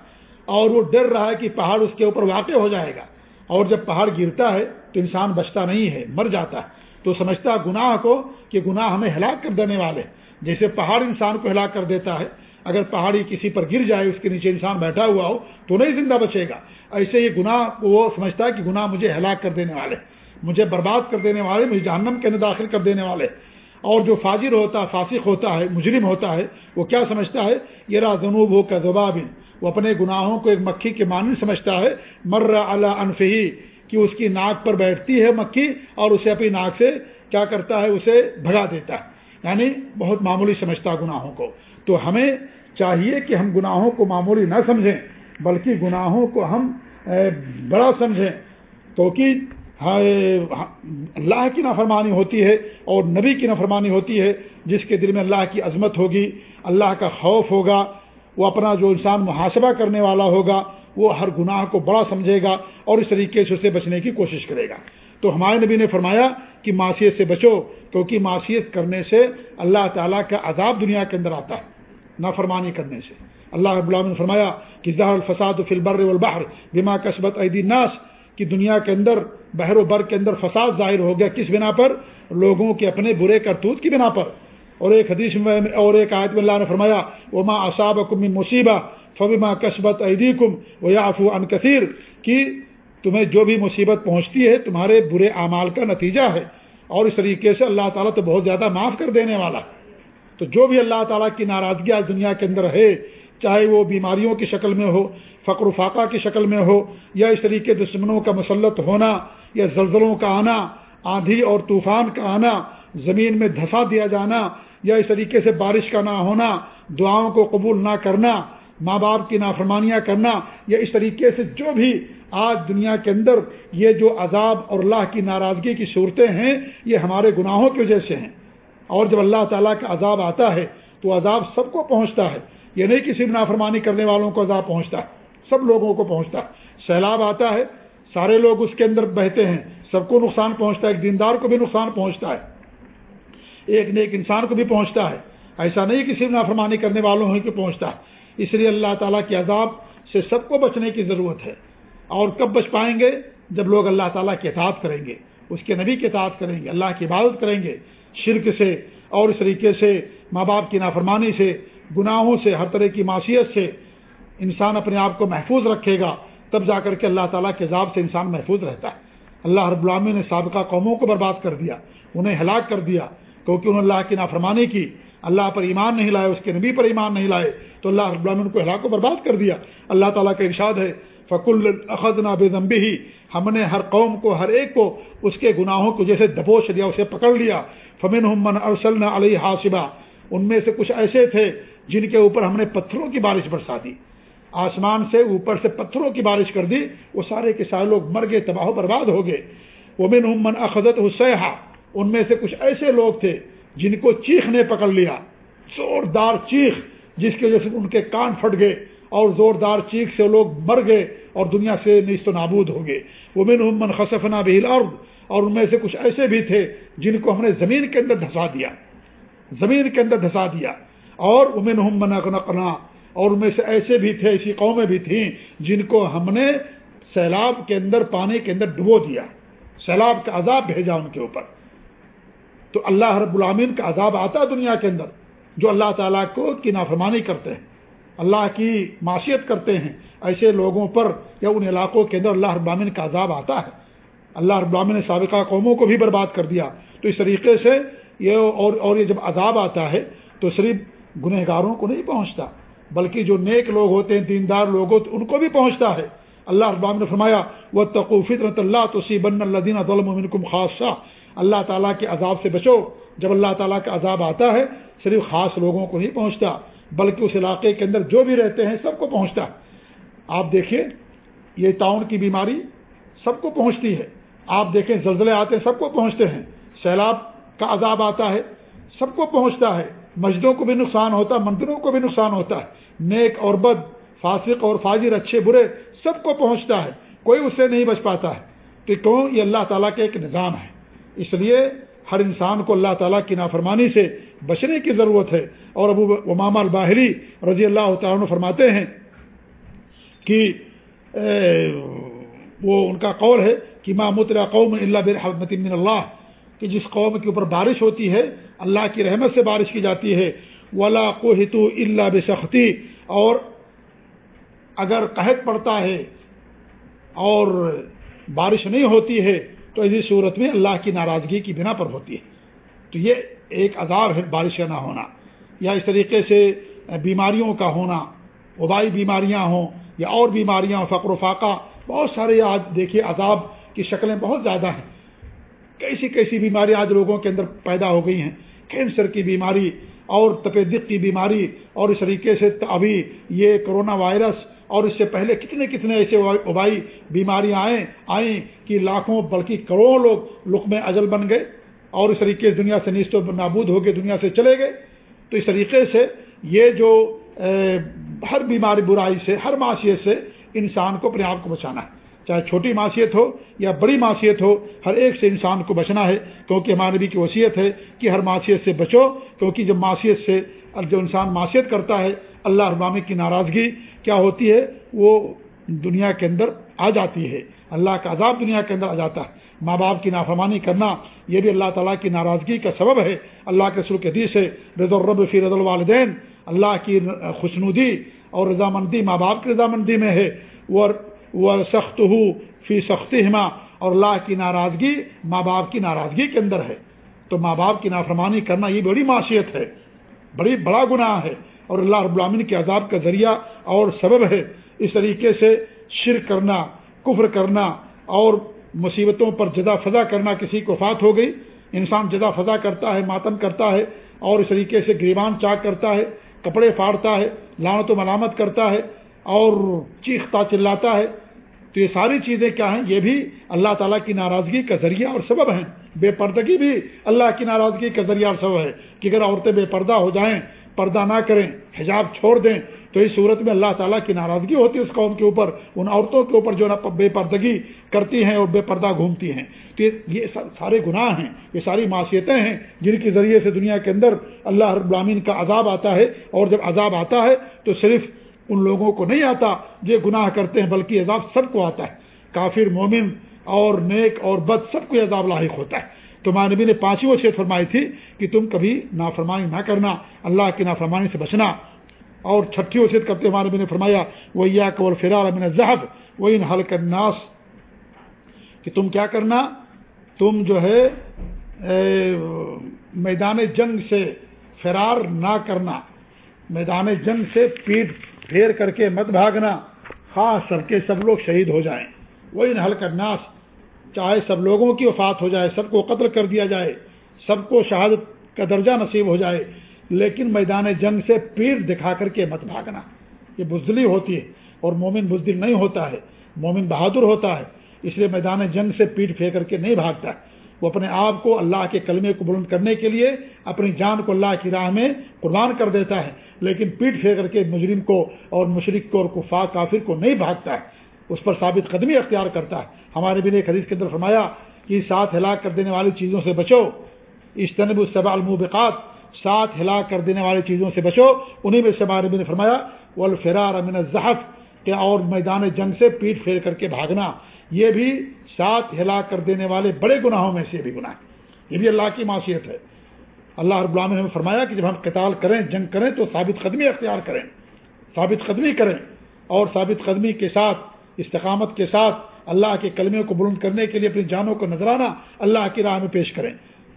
اور وہ ڈر رہا ہے کہ پہاڑ اس کے اوپر واقع ہو جائے گا اور جب پہاڑ گرتا ہے تو انسان بچتا نہیں ہے، مر جاتا ہے۔ تو سمجھتا گناہ کو کہ گناہ ہمیں ہلاک کر دینے والے جیسے پہاڑ انسان کو ہلاک کر دیتا ہے، اگر پہاڑی کسی پر گر جائے، اس کے نیچے انسان بیٹھا ہوا ہو، تو نہیں زندہ بچے گا۔ ایسے یہ گناہ وہ سمجھتا ہے کہ گناہ مجھے ہلاک کر دینے والے مجھے برباد کر دینے والے مجھے جہنم کے اندر داخل کر دینے والے اور جو فاجر ہوتا ہے فاسق ہوتا ہے، مجرم ہوتا ہے، وہ کیا سمجھتا ہے؟ یہ را جنوب ہو کا زبابن وہ اپنے گناہوں کو ایک مکھی کے معنی سمجھتا ہے۔ مر اللہ انفہی، کہ اس کی ناک پر بیٹھتی ہے مکھی اور اسے اپنی ناک سے کیا کرتا ہے؟ اسے بھگا دیتا ہے۔ یعنی بہت معمولی سمجھتا گناہوں کو۔ تو ہمیں چاہیے کہ ہم گناہوں کو معمولی نہ سمجھیں، بلکہ گناہوں کو ہم بڑا سمجھیں۔ کیونکہ اللہ کی نافرمانی ہوتی ہے اور نبی کی نافرمانی ہوتی ہے، جس کے دل میں اللہ کی عظمت ہوگی، اللہ کا خوف ہوگا، وہ اپنا جو انسان محاسبہ کرنے والا ہوگا، وہ ہر گناہ کو بڑا سمجھے گا اور اس طریقے سے اسے بچنے کی کوشش کرے گا۔ تو ہمارے نبی نے فرمایا کہ معاشیت سے بچو، کیونکہ معاشیت کرنے سے اللہ تعالیٰ کا عذاب دنیا کے اندر آتا ہے، نافرمانی کرنے سے۔ اللہ رب اللہ نے فرمایا کہ ظاہر الفساد فلبر البحر بما کسبت عیدی ناس کی دنیا کے اندر بحر و بر کے اندر فساد ظاہر ہو گیا کس بنا پر؟ لوگوں کے اپنے برے کرتوت کی بنا پر۔ اور ایک حدیث میں اور ایک آیت میں اللہ نے فرمایا وہ ماں اصاب کم مصیبہ فبما کسبت عیدی کم و یافو ان کثیر کی تمہیں جو بھی مصیبت پہنچتی ہے، تمہارے برے اعمال کا نتیجہ ہے۔ اور اس طریقے سے اللہ تعالیٰ تو بہت زیادہ معاف کر دینے والا تو جو بھی اللہ تعالیٰ کی ناراضگی آج دنیا کے اندر ہے چاہے وہ بیماریوں کی شکل میں ہو، فقر و فاقہ کی شکل میں ہو، یا اس طریقے دشمنوں کا مسلط ہونا، یا زلزلوں کا آنا، آندھی اور طوفان کا آنا، زمین میں دھسا دیا جانا، یا اس طریقے سے بارش کا نہ ہونا، دعاؤں کو قبول نہ کرنا، ماں باپ کی نافرمانیاں کرنا، یا اس طریقے سے جو بھی آج دنیا کے اندر یہ جو عذاب اور اللہ کی ناراضگی کی صورتیں ہیں، یہ ہمارے گناہوں کی وجہ سے ہیں۔ اور جب اللہ تعالیٰ کا عذاب آتا ہے، تو عذاب سب کو پہنچتا ہے۔ یہ نہیں کسی نافرمانی کرنے والوں کو عذاب پہنچتا ہے، سب لوگوں کو پہنچتا ہے۔ سیلاب آتا ہے، سارے لوگ اس کے اندر بہتے ہیں۔ سب کو نقصان پہنچتا ہے، ایک دیندار کو بھی نقصان پہنچتا ہے۔ ایک نیک انسان کو بھی پہنچتا ہے۔ ایسا نہیں کسی نافرمانی کرنے والوں ہی کو پہنچتا ہے۔ اس لیے اللہ تعالیٰ کے عذاب سے سب کو بچنے کی ضرورت ہے۔ اور کب بچ پائیں گے؟ جب لوگ اللہ تعالیٰ کی اطاعت کریں گے، اس کے نبی کی اطاعت کریں گے، اللہ کی عبادت کریں گے۔ شرک سے اور اس طریقے سے ماں باپ کی نافرمانی سے گناہوں سے، ہر طرح کی معاشیت سے انسان اپنے آپ کو محفوظ رکھے گا، تب جا کر کے اللہ تعالیٰ کے عذاب سے انسان محفوظ رہتا ہے۔ اللہ رب العامی نے سابقہ قوموں کو برباد کر دیا، انہیں ہلاک کر دیا، کیونکہ انہوں نے اللہ کی نافرمانی کی۔ اللہ پر ایمان نہیں لائے، اس کے نبی پر ایمان نہیں لائے، تو اللہ رب العالمین کو ہلاک و برباد کر دیا۔ اللہ تعالیٰ کا ارشاد ہے فق الخد نابمبی ہی ہم نے ہر قوم کو، ہر ایک کو اس کے گناہوں کو جیسے دبوچ دیا اسے پکڑ لیا۔ فمن ہمن ارسل علیہ حاصبہ ان میں سے کچھ ایسے تھے جن کے اوپر ہم نے پتھروں کی بارش برسا دی۔ آسمان سے اوپر سے پتھروں کی بارش کر دی، وہ سارے کے سارے لوگ مر گئے، تباہ و برباد ہو گئے۔ وہ من من اخذت حسیہ ان میں سے کچھ ایسے لوگ تھے جن کو چیخ نے پکڑ لیا۔ زوردار چیخ، جس کی وجہ سے ان کے کان پھٹ گئے اور زوردار چیخ سے لوگ مر گئے اور دنیا سے نیست و نابود ہو گئے۔ وہ من من خصفنا بہل اور ان میں سے کچھ ایسے بھی تھے جن کو ہم نے زمین کے اندر دھسا دیا۔ زمین کے اندر دھسا دیا۔ اور امن من نقنا اور ان میں سے ایسے بھی تھے، ایسی قومیں بھی تھیں جن کو ہم نے سیلاب کے اندر، پانی کے اندر ڈبو دیا، سیلاب کا عذاب بھیجا ان کے اوپر۔ تو اللہ رب العامین کا عذاب آتا ہے دنیا کے اندر، جو اللہ تعالیٰ کو کی نافرمانی کرتے ہیں، اللہ کی معاشیت کرتے ہیں۔ ایسے لوگوں پر یا ان علاقوں کے اندر اللہ رب العامین کا عذاب آتا ہے۔ اللہ رب العامین نے سابقہ قوموں کو بھی برباد کر دیا۔ تو اس طریقے سے یہ اور اور یہ جب عذاب آتا ہے، تو صرف گنہ گاروں کو نہیں پہنچتا، بلکہ جو نیک لوگ ہوتے ہیں، دیندار لوگ ہوتے ان کو بھی پہنچتا ہے۔ اللہ ابام نے فرمایا وہ تقوفط اللہ تو سی بن اللہ ظلم خاصہ اللہ تعالیٰ کے عذاب سے بچو۔ جب اللہ تعالیٰ کا عذاب آتا ہے، صرف خاص لوگوں کو نہیں پہنچتا، بلکہ اس علاقے کے اندر جو بھی رہتے ہیں، سب کو پہنچتا آپ دیکھیے یہ ٹاؤن کی بیماری سب کو پہنچتی ہے۔ آپ دیکھیں، زلزلے آتے ہیں، سب کو پہنچتے ہیں۔ سیلاب کا عذاب آتا ہے، سب کو پہنچتا ہے۔ مسجدوں کو بھی نقصان ہوتا ہے، مندروں کو بھی نقصان ہوتا ہے۔ نیک اور بد، فاسق اور فاجر، اچھے، برے، سب کو پہنچتا ہے۔ کوئی اس سے نہیں بچ پاتا ہے۔ تو کیوں؟ یہ اللہ تعالیٰ کا ایک نظام ہے۔ اس لیے ہر انسان کو اللہ تعالیٰ کی نافرمانی سے بچنے کی ضرورت ہے۔ اور ابو امام الباہری رضی اللہ تعالیٰ فرماتے ہیں کہ وہ ان کا قول ہے کہ ماں متر قوم اللہ برحمت من اللہ، کہ جس قوم کے اوپر بارش ہوتی ہے اللہ کی رحمت سے بارش کی جاتی ہے۔ ولا کو ہتو اللہ بسختی اور اگر قحط پڑتا ہے اور بارش نہیں ہوتی ہے، تو ایسی صورت میں اللہ کی ناراضگی کی بنا پر ہوتی ہے۔ تو یہ ایک عذاب ہے بارش نہ ہونا، یا اس طریقے سے بیماریوں کا ہونا، وبائی بیماریاں ہوں یا اور بیماریاں، فقر و فاقہ، بہت سارے آج دیکھیے عذاب کی شکلیں بہت زیادہ ہیں۔ کیسی کیسی بیماری آج لوگوں کے اندر پیدا ہو گئی ہیں۔ کینسر کی بیماری اور تپیدق کی بیماری اور اس طریقے سے ابھی یہ کرونا وائرس اور اس سے پہلے کتنے کتنے ایسے وبائی بیماریاں آئیں آئیں کہ لاکھوں بلکہ کروڑوں لوگ لک میں اجل بن گئے اور اس طریقے سے دنیا سے نیست و نابود ہو گئے دنیا سے چلے گئے۔ تو اس طریقے سے یہ جو ہر بیماری برائی سے، ہر معاشیت سے انسان کو اپنے آپ کو بچانا ہے۔ چاہے چھوٹی معاشیت ہو یا بڑی معاشیت ہو، ہر ایک سے انسان کو بچنا ہے، کیونکہ ہمارے نبی کی وصیت ہے کہ ہر معاشیت سے بچو، کیونکہ جب معاشیت سے جو انسان معاشیت کرتا ہے، اللہ ابامی کی ناراضگی کیا ہوتی ہے؟ وہ دنیا کے اندر آ جاتی ہے۔ اللہ کا عذاب دنیا کے اندر آ جاتا ہے۔ ماں باپ کی نافرمانی کرنا، یہ بھی اللہ تعالیٰ کی ناراضگی کا سبب ہے۔ اللہ کے سلوک حدیث ہے رض الرب فی رض الوالدین، اللہ کی خوشنودی اور رضامندی ماں باپ کی رضامندی میں ہے۔ وہ سخت ہو فی سختی اور اللہ کی ناراضگی ماں باپ کی ناراضگی کے اندر ہے۔ تو ماں باپ کی نافرمانی کرنا یہ بڑی معاشیت ہے، بڑی بڑا گناہ ہے اور اللہ رب العامن کے عذاب کا ذریعہ اور سبب ہے۔ اس طریقے سے شرک کرنا، کفر کرنا اور مصیبتوں پر جدا فضا کرنا کسی کو فات ہو گئی۔ انسان جدا فضا کرتا ہے، ماتم کرتا ہے اور اس طریقے سے گریبان چاک کرتا ہے، کپڑے پھاڑتا ہے لانت و ملامت کرتا ہے اور چیختا چلاتا ہے۔ تو یہ ساری چیزیں کیا ہیں؟ یہ بھی اللہ تعالیٰ کی ناراضگی کا ذریعہ اور سبب ہیں۔ بے پردگی بھی اللہ کی ناراضگی کا ذریعہ اور سبب ہے کہ اگر عورتیں بے پردہ ہو جائیں، پردہ نہ کریں، حجاب چھوڑ دیں، تو اس صورت میں اللہ تعالیٰ کی ناراضگی ہوتی ہے اس قوم کے اوپر، ان عورتوں کے اوپر جو نا بے پردگی کرتی ہیں اور بے پردہ گھومتی ہیں۔ تو یہ سارے گناہ ہیں، یہ ساری معاشیتیں ہیں، جن کے ذریعے سے دنیا کے اندر اللہ رب العامین کا عذاب آتا ہے۔ اور جب عذاب آتا ہے تو صرف ان لوگوں کو نہیں آتا جو گناہ کرتے ہیں، بلکہ عذاب سب کو آتا ہے۔ کافر، مومن اور نیک اور بد، سب کو عذاب لاحق ہوتا ہے۔ تو نبی نے پانچویں وصیت فرمائی تھی کہ تم کبھی نافرمانی نہ کرنا، اللہ کی نافرمانی سے بچنا۔ اور چھٹی وصیت کرتے ہمارے نبی نے فرمایا وہ یا قبل فرار امن ذہب وہ ان حل ناس کہ تم کیا کرنا؟ تم جو ہے میدان جنگ سے فرار نہ کرنا۔ میدان جنگ سے پیٹ پھیر کر کے مت بھاگنا، خاص کر کے سب لوگ شہید ہو جائیں۔ وہ ان حل ناس، چاہے سب لوگوں کی وفات ہو جائے، سب کو قتل کر دیا جائے، سب کو شہادت کا درجہ نصیب ہو جائے، لیکن میدان جنگ سے پیر دکھا کر کے مت بھاگنا۔ یہ بزدلی ہوتی ہے اور مومن بزدل نہیں ہوتا ہے، مومن بہادر ہوتا ہے، اس لیے میدان جنگ سے پیٹ پھینک کر کے نہیں بھاگتا۔ ہے وہ اپنے آپ کو اللہ کے کلمے کو بلند کرنے کے لیے اپنی جان کو اللہ کی راہ میں قربان کر دیتا ہے، لیکن پیٹ پھینک کر کے مجرم کو اور مشرق کو اور کفا کافر کو نہیں بھاگتا ہے۔ اس پر ثابت قدمی اختیار کرتا ہے۔ ہمارے بھی نے ایک حدیث کے اندر فرمایا کہ ساتھ ہلاک کر دینے والی چیزوں سے بچو۔ اجتنب الصبا الموبقات، ساتھ ہلاک کر دینے والی چیزوں سے بچو۔ انہیں میں سے ہمارے بھی نے فرمایا وہ الفرار امن الظحف کہ اور میدان جنگ سے پیٹ پھیر کر کے بھاگنا۔ یہ بھی ساتھ ہلاک کر دینے والے بڑے گناہوں میں سے بھی گناہ یہ بھی اللہ کی معاشیت ہے۔ اللہ رب العالمین نے فرمایا کہ جب ہم قتال کریں، جنگ کریں تو ثابت قدمی اختیار کریں۔ ثابت قدمی کریں اور ثابت قدمی کے ساتھ، استقامت کے ساتھ اللہ کے کلمے کو بلند کرنے کے لیے اپنی جانوں کو نظرانہ اللہ کی راہ میں پیش کریں۔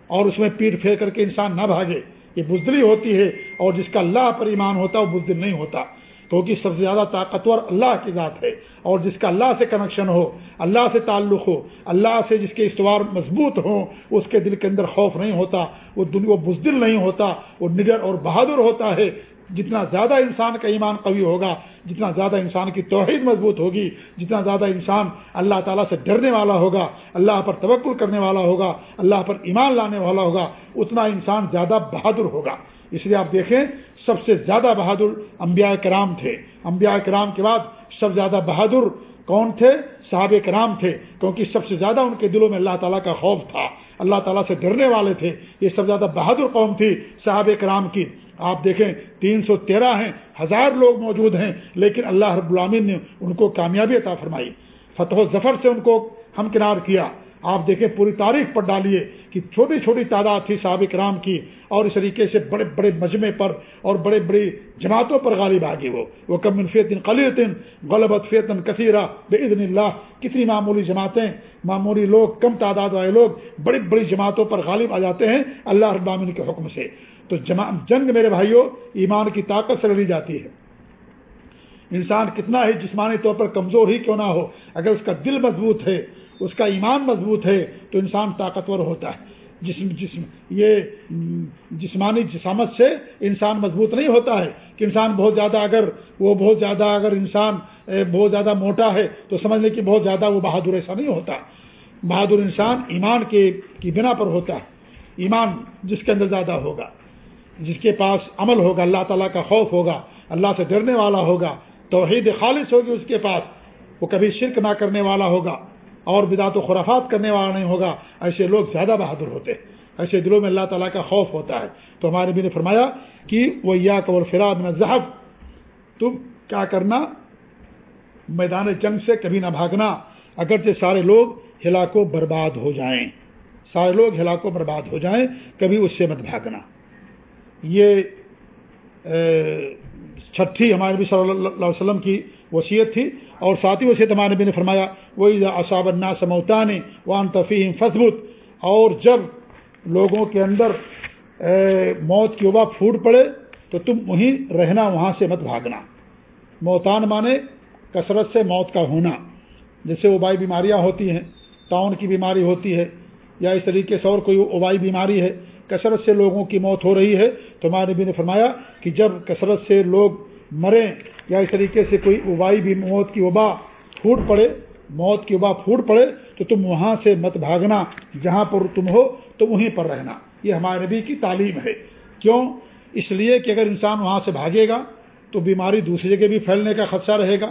اور اس میں پیٹ پھیر کر کے انسان نہ بھاگے۔ یہ بزدلی ہوتی ہے اور جس کا اللہ پر ایمان ہوتا ہے، وہ بزدل نہیں ہوتا۔ کیونکہ سب سے زیادہ طاقتور اللہ کی ذات ہے۔ اور جس کا اللہ سے کنیکشن ہو، اللہ سے تعلق ہو، اللہ سے جس کے استوار مضبوط ہوں، اس کے دل کے اندر خوف نہیں ہوتا، وہ وہ بزدل نہیں ہوتا، وہ نگر اور بہادر ہوتا ہے۔ جتنا زیادہ انسان کا ایمان قوی ہوگا، جتنا زیادہ انسان کی توحید مضبوط ہوگی، جتنا زیادہ انسان اللہ تعالیٰ سے ڈرنے والا ہوگا، اللہ پر توقل کرنے والا ہوگا، اللہ پر ایمان لانے والا ہوگا، اتنا انسان زیادہ بہادر ہوگا۔ اس لیے آپ دیکھیں، سب سے زیادہ بہادر انبیاء کرام تھے۔ انبیاء کرام کے بعد سب زیادہ بہادر کون تھے؟ صحابہ کرام تھے، کیونکہ سب سے زیادہ ان کے دلوں میں اللہ تعالیٰ کا خوف تھا۔ اللہ تعالیٰ سے ڈرنے والے تھے۔ یہ سب زیادہ بہادر قوم تھی صحابہ کرام کی۔ آپ دیکھیں، تین سو تیرہ ہیں، ہزار لوگ موجود ہیں، لیکن اللہ رب العامن نے ان کو کامیابی عطا فرمائی۔ فتح و ظفر سے ان کو ہم کنار کیا۔ آپ دیکھیں پوری تاریخ پر ڈالیے کہ چھوٹی چھوٹی تعداد تھی صحابہ کرام کی اور اس طریقے سے بڑے بڑے مجمے پر اور بڑے بڑی جماعتوں پر غالب آ گئی وہ۔ وہ کم فیتن قلیطن غلبت فیتن کثیرہ بے اللہ کتنی معمولی جماعتیں، معمولی لوگ، کم تعداد والے لوگ بڑی بڑی جماعتوں پر غالب آ جاتے ہیں اللہ ابامن کے حکم سے۔ تو جنگ میرے بھائیوں ایمان کی طاقت سے لڑی جاتی ہے۔ انسان کتنا ہی جسمانی طور پر کمزور ہی کیوں نہ ہو، اگر اس کا دل مضبوط ہے اس کا ایمان مضبوط ہے تو انسان طاقتور ہوتا ہے۔ جسم جسم، یہ جسمانی جسامت سے انسان مضبوط نہیں ہوتا ہے۔ کہ انسان بہت زیادہ اگر وہ بہت زیادہ اگر انسان بہت زیادہ موٹا ہے تو سمجھ لیں کہ بہت زیادہ وہ بہادر ایسا نہیں ہوتا۔ بہادر انسان ایمان کے، کی بنا پر ہوتا ہے۔ ایمان جس کے اندر زیادہ ہوگا، جس کے پاس عمل ہوگا، اللہ تعالیٰ کا خوف ہوگا، اللہ سے ڈرنے والا ہوگا، توحید خالص ہوگی اس کے پاس، وہ کبھی شرک نہ کرنے والا ہوگا۔ اور بدعت و خرافات کرنے والا نہیں ہوگا۔ ایسے لوگ زیادہ بہادر ہوتے ایسے دلوں میں اللہ تعالیٰ کا خوف ہوتا ہے۔ تو ہمارے بھی نے فرمایا کہ وہ یا قبر فراد میں ذہب تم کیا کرنا؟ میدان جنگ سے کبھی نہ بھاگنا۔ اگرچہ سارے لوگ ہلاکو برباد ہو جائیں۔ سارے لوگ ہلاکو برباد ہو جائیں، کبھی اس سے مت بھاگنا۔ یہ چھٹی ہمارے نبی صلی اللہ علیہ وسلم کی وصیت تھی اور ساتھی وصیت ہمارے نبی نے فرمایا وہی اصاب النا سموتان وان تفیم فضبت اور جب لوگوں کے اندر موت کی وبا پھوٹ پڑے، تو تم وہیں رہنا، وہاں سے مت بھاگنا۔ موتان مانے کثرت سے موت کا ہونا جیسے وبائی بیماریاں ہوتی ہیں تعاون کی بیماری ہوتی ہے، یا اس طریقے سے اور کوئی وبائی بیماری ہے، کثرت سے لوگوں کی موت ہو رہی ہے۔ تو ہمارے نبی نے فرمایا کہ جب کثرت سے لوگ مریں یا اس طریقے سے کوئی وبائی بھی موت کی وبا پھوٹ پڑے، موت کی وبا پھوٹ پڑے، تو تم وہاں سے مت بھاگنا، جہاں پر تم ہو تو وہیں پر رہنا۔ یہ ہمارے نبی کی تعلیم ہے۔ کیوں؟ اس لیے کہ اگر انسان وہاں سے بھاگے گا تو بیماری دوسری جگہ بھی پھیلنے کا خدشہ رہے گا۔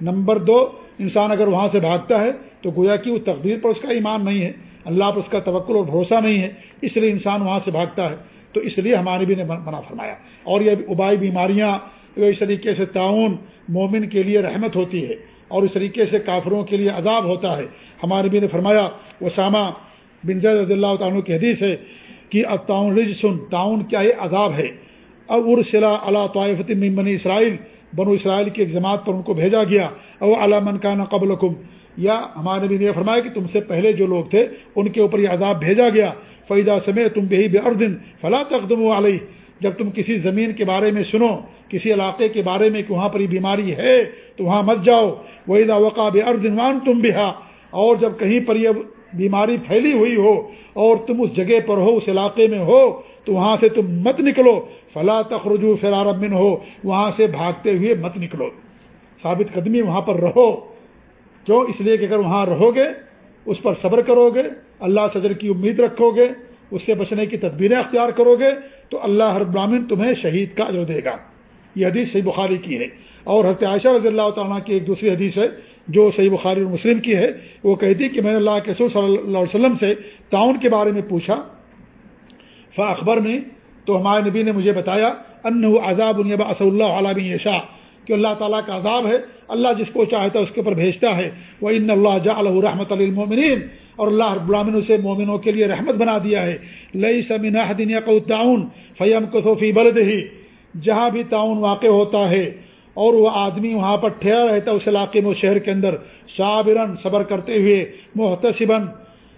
نمبر دو، انسان اگر وہاں سے بھاگتا ہے تو گویا کہ وہ تقدیر پر اس کا ایمان نہیں ہے، اللہ پر اس کا توقل اور بھروسہ نہیں ہے، اس لیے انسان وہاں سے بھاگتا ہے۔ تو اس لیے ہمارے بھی نے منع فرمایا۔ اور یہ ابائی بیماریاں تو اس طریقے سے تعاون مومن کے لیے رحمت ہوتی ہے اور اس طریقے سے کافروں کے لیے عذاب ہوتا ہے۔ ہمارے بھی نے فرمایا، وسامہ بن زید رضی اللہ تعالیٰ کی حدیث ہے کہ اب تعاون رج سن تعاون کیا یہ عذاب ہے۔ اب ارسلا اللہ طائفت بنی اسرائیل، بنو اسرائیل کی ایک جماعت پر ان کو بھیجا گیا۔ او علام من کا قبل یا ہمارے نبی نے فرمایا کہ تم سے پہلے جو لوگ تھے، ان کے اوپر یہ عذاب بھیجا گیا۔ فیدا سمے تم بے بے اردن فلاں تقدم علیہ جب تم کسی زمین کے بارے میں سنو، کسی علاقے کے بارے میں کہ وہاں پر یہ بیماری ہے، تو وہاں مت جاؤ۔ وحیدہ وقع بے اردنوان تم بھی اور جب کہیں پر یہ بیماری پھیلی ہوئی ہو اور تم اس جگہ پر ہو، اس علاقے میں ہو، تو وہاں سے تم مت نکلو۔ فلاں تخرجو فرارمن ہو وہاں سے بھاگتے ہوئے مت نکلو۔ ثابت قدمی وہاں پر رہو۔ کیوں؟ اس لیے کہ اگر وہاں رہو گے، اس پر صبر کرو گے، اللہ صدر کی امید رکھو گے۔ اس سے بچنے کی تدبیریں اختیار کرو گے تو اللہ ہر براہین تمہیں شہید کا جو دے گا۔ یہ حدیث صحیح بخاری کی ہے۔ اور حضرت عائشہ رضی اللہ تعالیٰ کی ایک دوسری حدیث ہے جو صحیح بخاری اور مسلم کی ہے۔ وہ کہتی کہ میں نے اللہ کے صلی اللہ علیہ وسلم سے تعاون کے بارے میں پوچھا۔ فا اخبر نے تو ہمارے نبی نے مجھے بتایا ان عذاب اص اللہ علیہ شاہ کہ اللہ تعالیٰ کا عذاب ہے، اللہ جس کو چاہتا ہے اس کے اوپر بھیجتا ہے۔ وہ ان اللہ جا رحمت المومنین اور اللہ براہین سے مومنوں کے لیے رحمت بنا دیا ہے۔ لئی سمین دن کو تعاون فیم کسوفی بلد ہی جہاں بھی تعاون واقع ہوتا ہے اور وہ آدمی وہاں پر ٹھہرا رہتا ہے اس علاقے میں شہر کے اندر، صابرن، صبر کرتے ہوئے، محتسبن،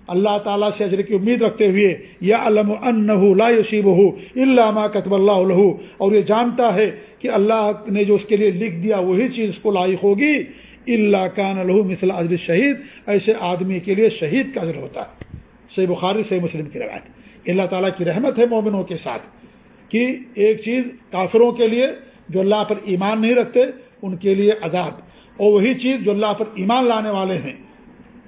اللہ تعالیٰ سے اجر کی امید رکھتے ہوئے یا علم ان لا یشیب ہو اللہ کتب اللہ اور یہ جانتا ہے کہ اللہ نے جو اس کے لیے لکھ دیا، وہی چیز اس کو لائق ہوگی۔ اللہ کان الح مثل اجر شہید ایسے آدمی کے لیے شہید کا اجر ہوتا ہے۔ صحیح بخاری، صحیح مسلم کی روایت۔ اللہ تعالیٰ کی رحمت ہے مومنوں کے ساتھ کہ ایک چیز کافروں کے لیے جو اللہ پر ایمان نہیں رکھتے، ان کے لیے عذاب۔ اور وہی چیز جو اللہ پر ایمان لانے والے ہیں،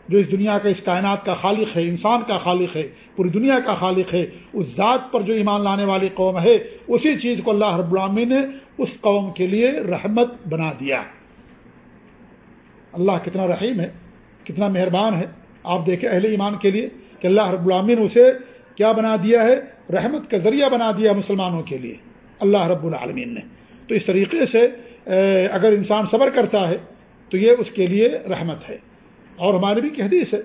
جو اس دنیا کا اس کائنات کا خالق ہے، انسان کا خالق ہے، پوری دنیا کا خالق ہے، اس ذات پر جو ایمان لانے والی قوم ہے، اسی چیز کو اللہ رب العامی نے اس قوم کے لیے رحمت بنا دیا۔ ہے اللہ کتنا رحیم ہے، کتنا مہربان ہے۔ آپ دیکھیں اہل ایمان کے لیے کہ اللہ رب العامن اسے کیا بنا دیا ہے؟ رحمت کا ذریعہ بنا دیا مسلمانوں کے لیے۔ اللہ رب العالمین نے۔ تو اس طریقے سے اگر انسان صبر کرتا ہے، تو یہ اس کے لیے رحمت ہے۔ اور ہمارے بھی حدیث ہے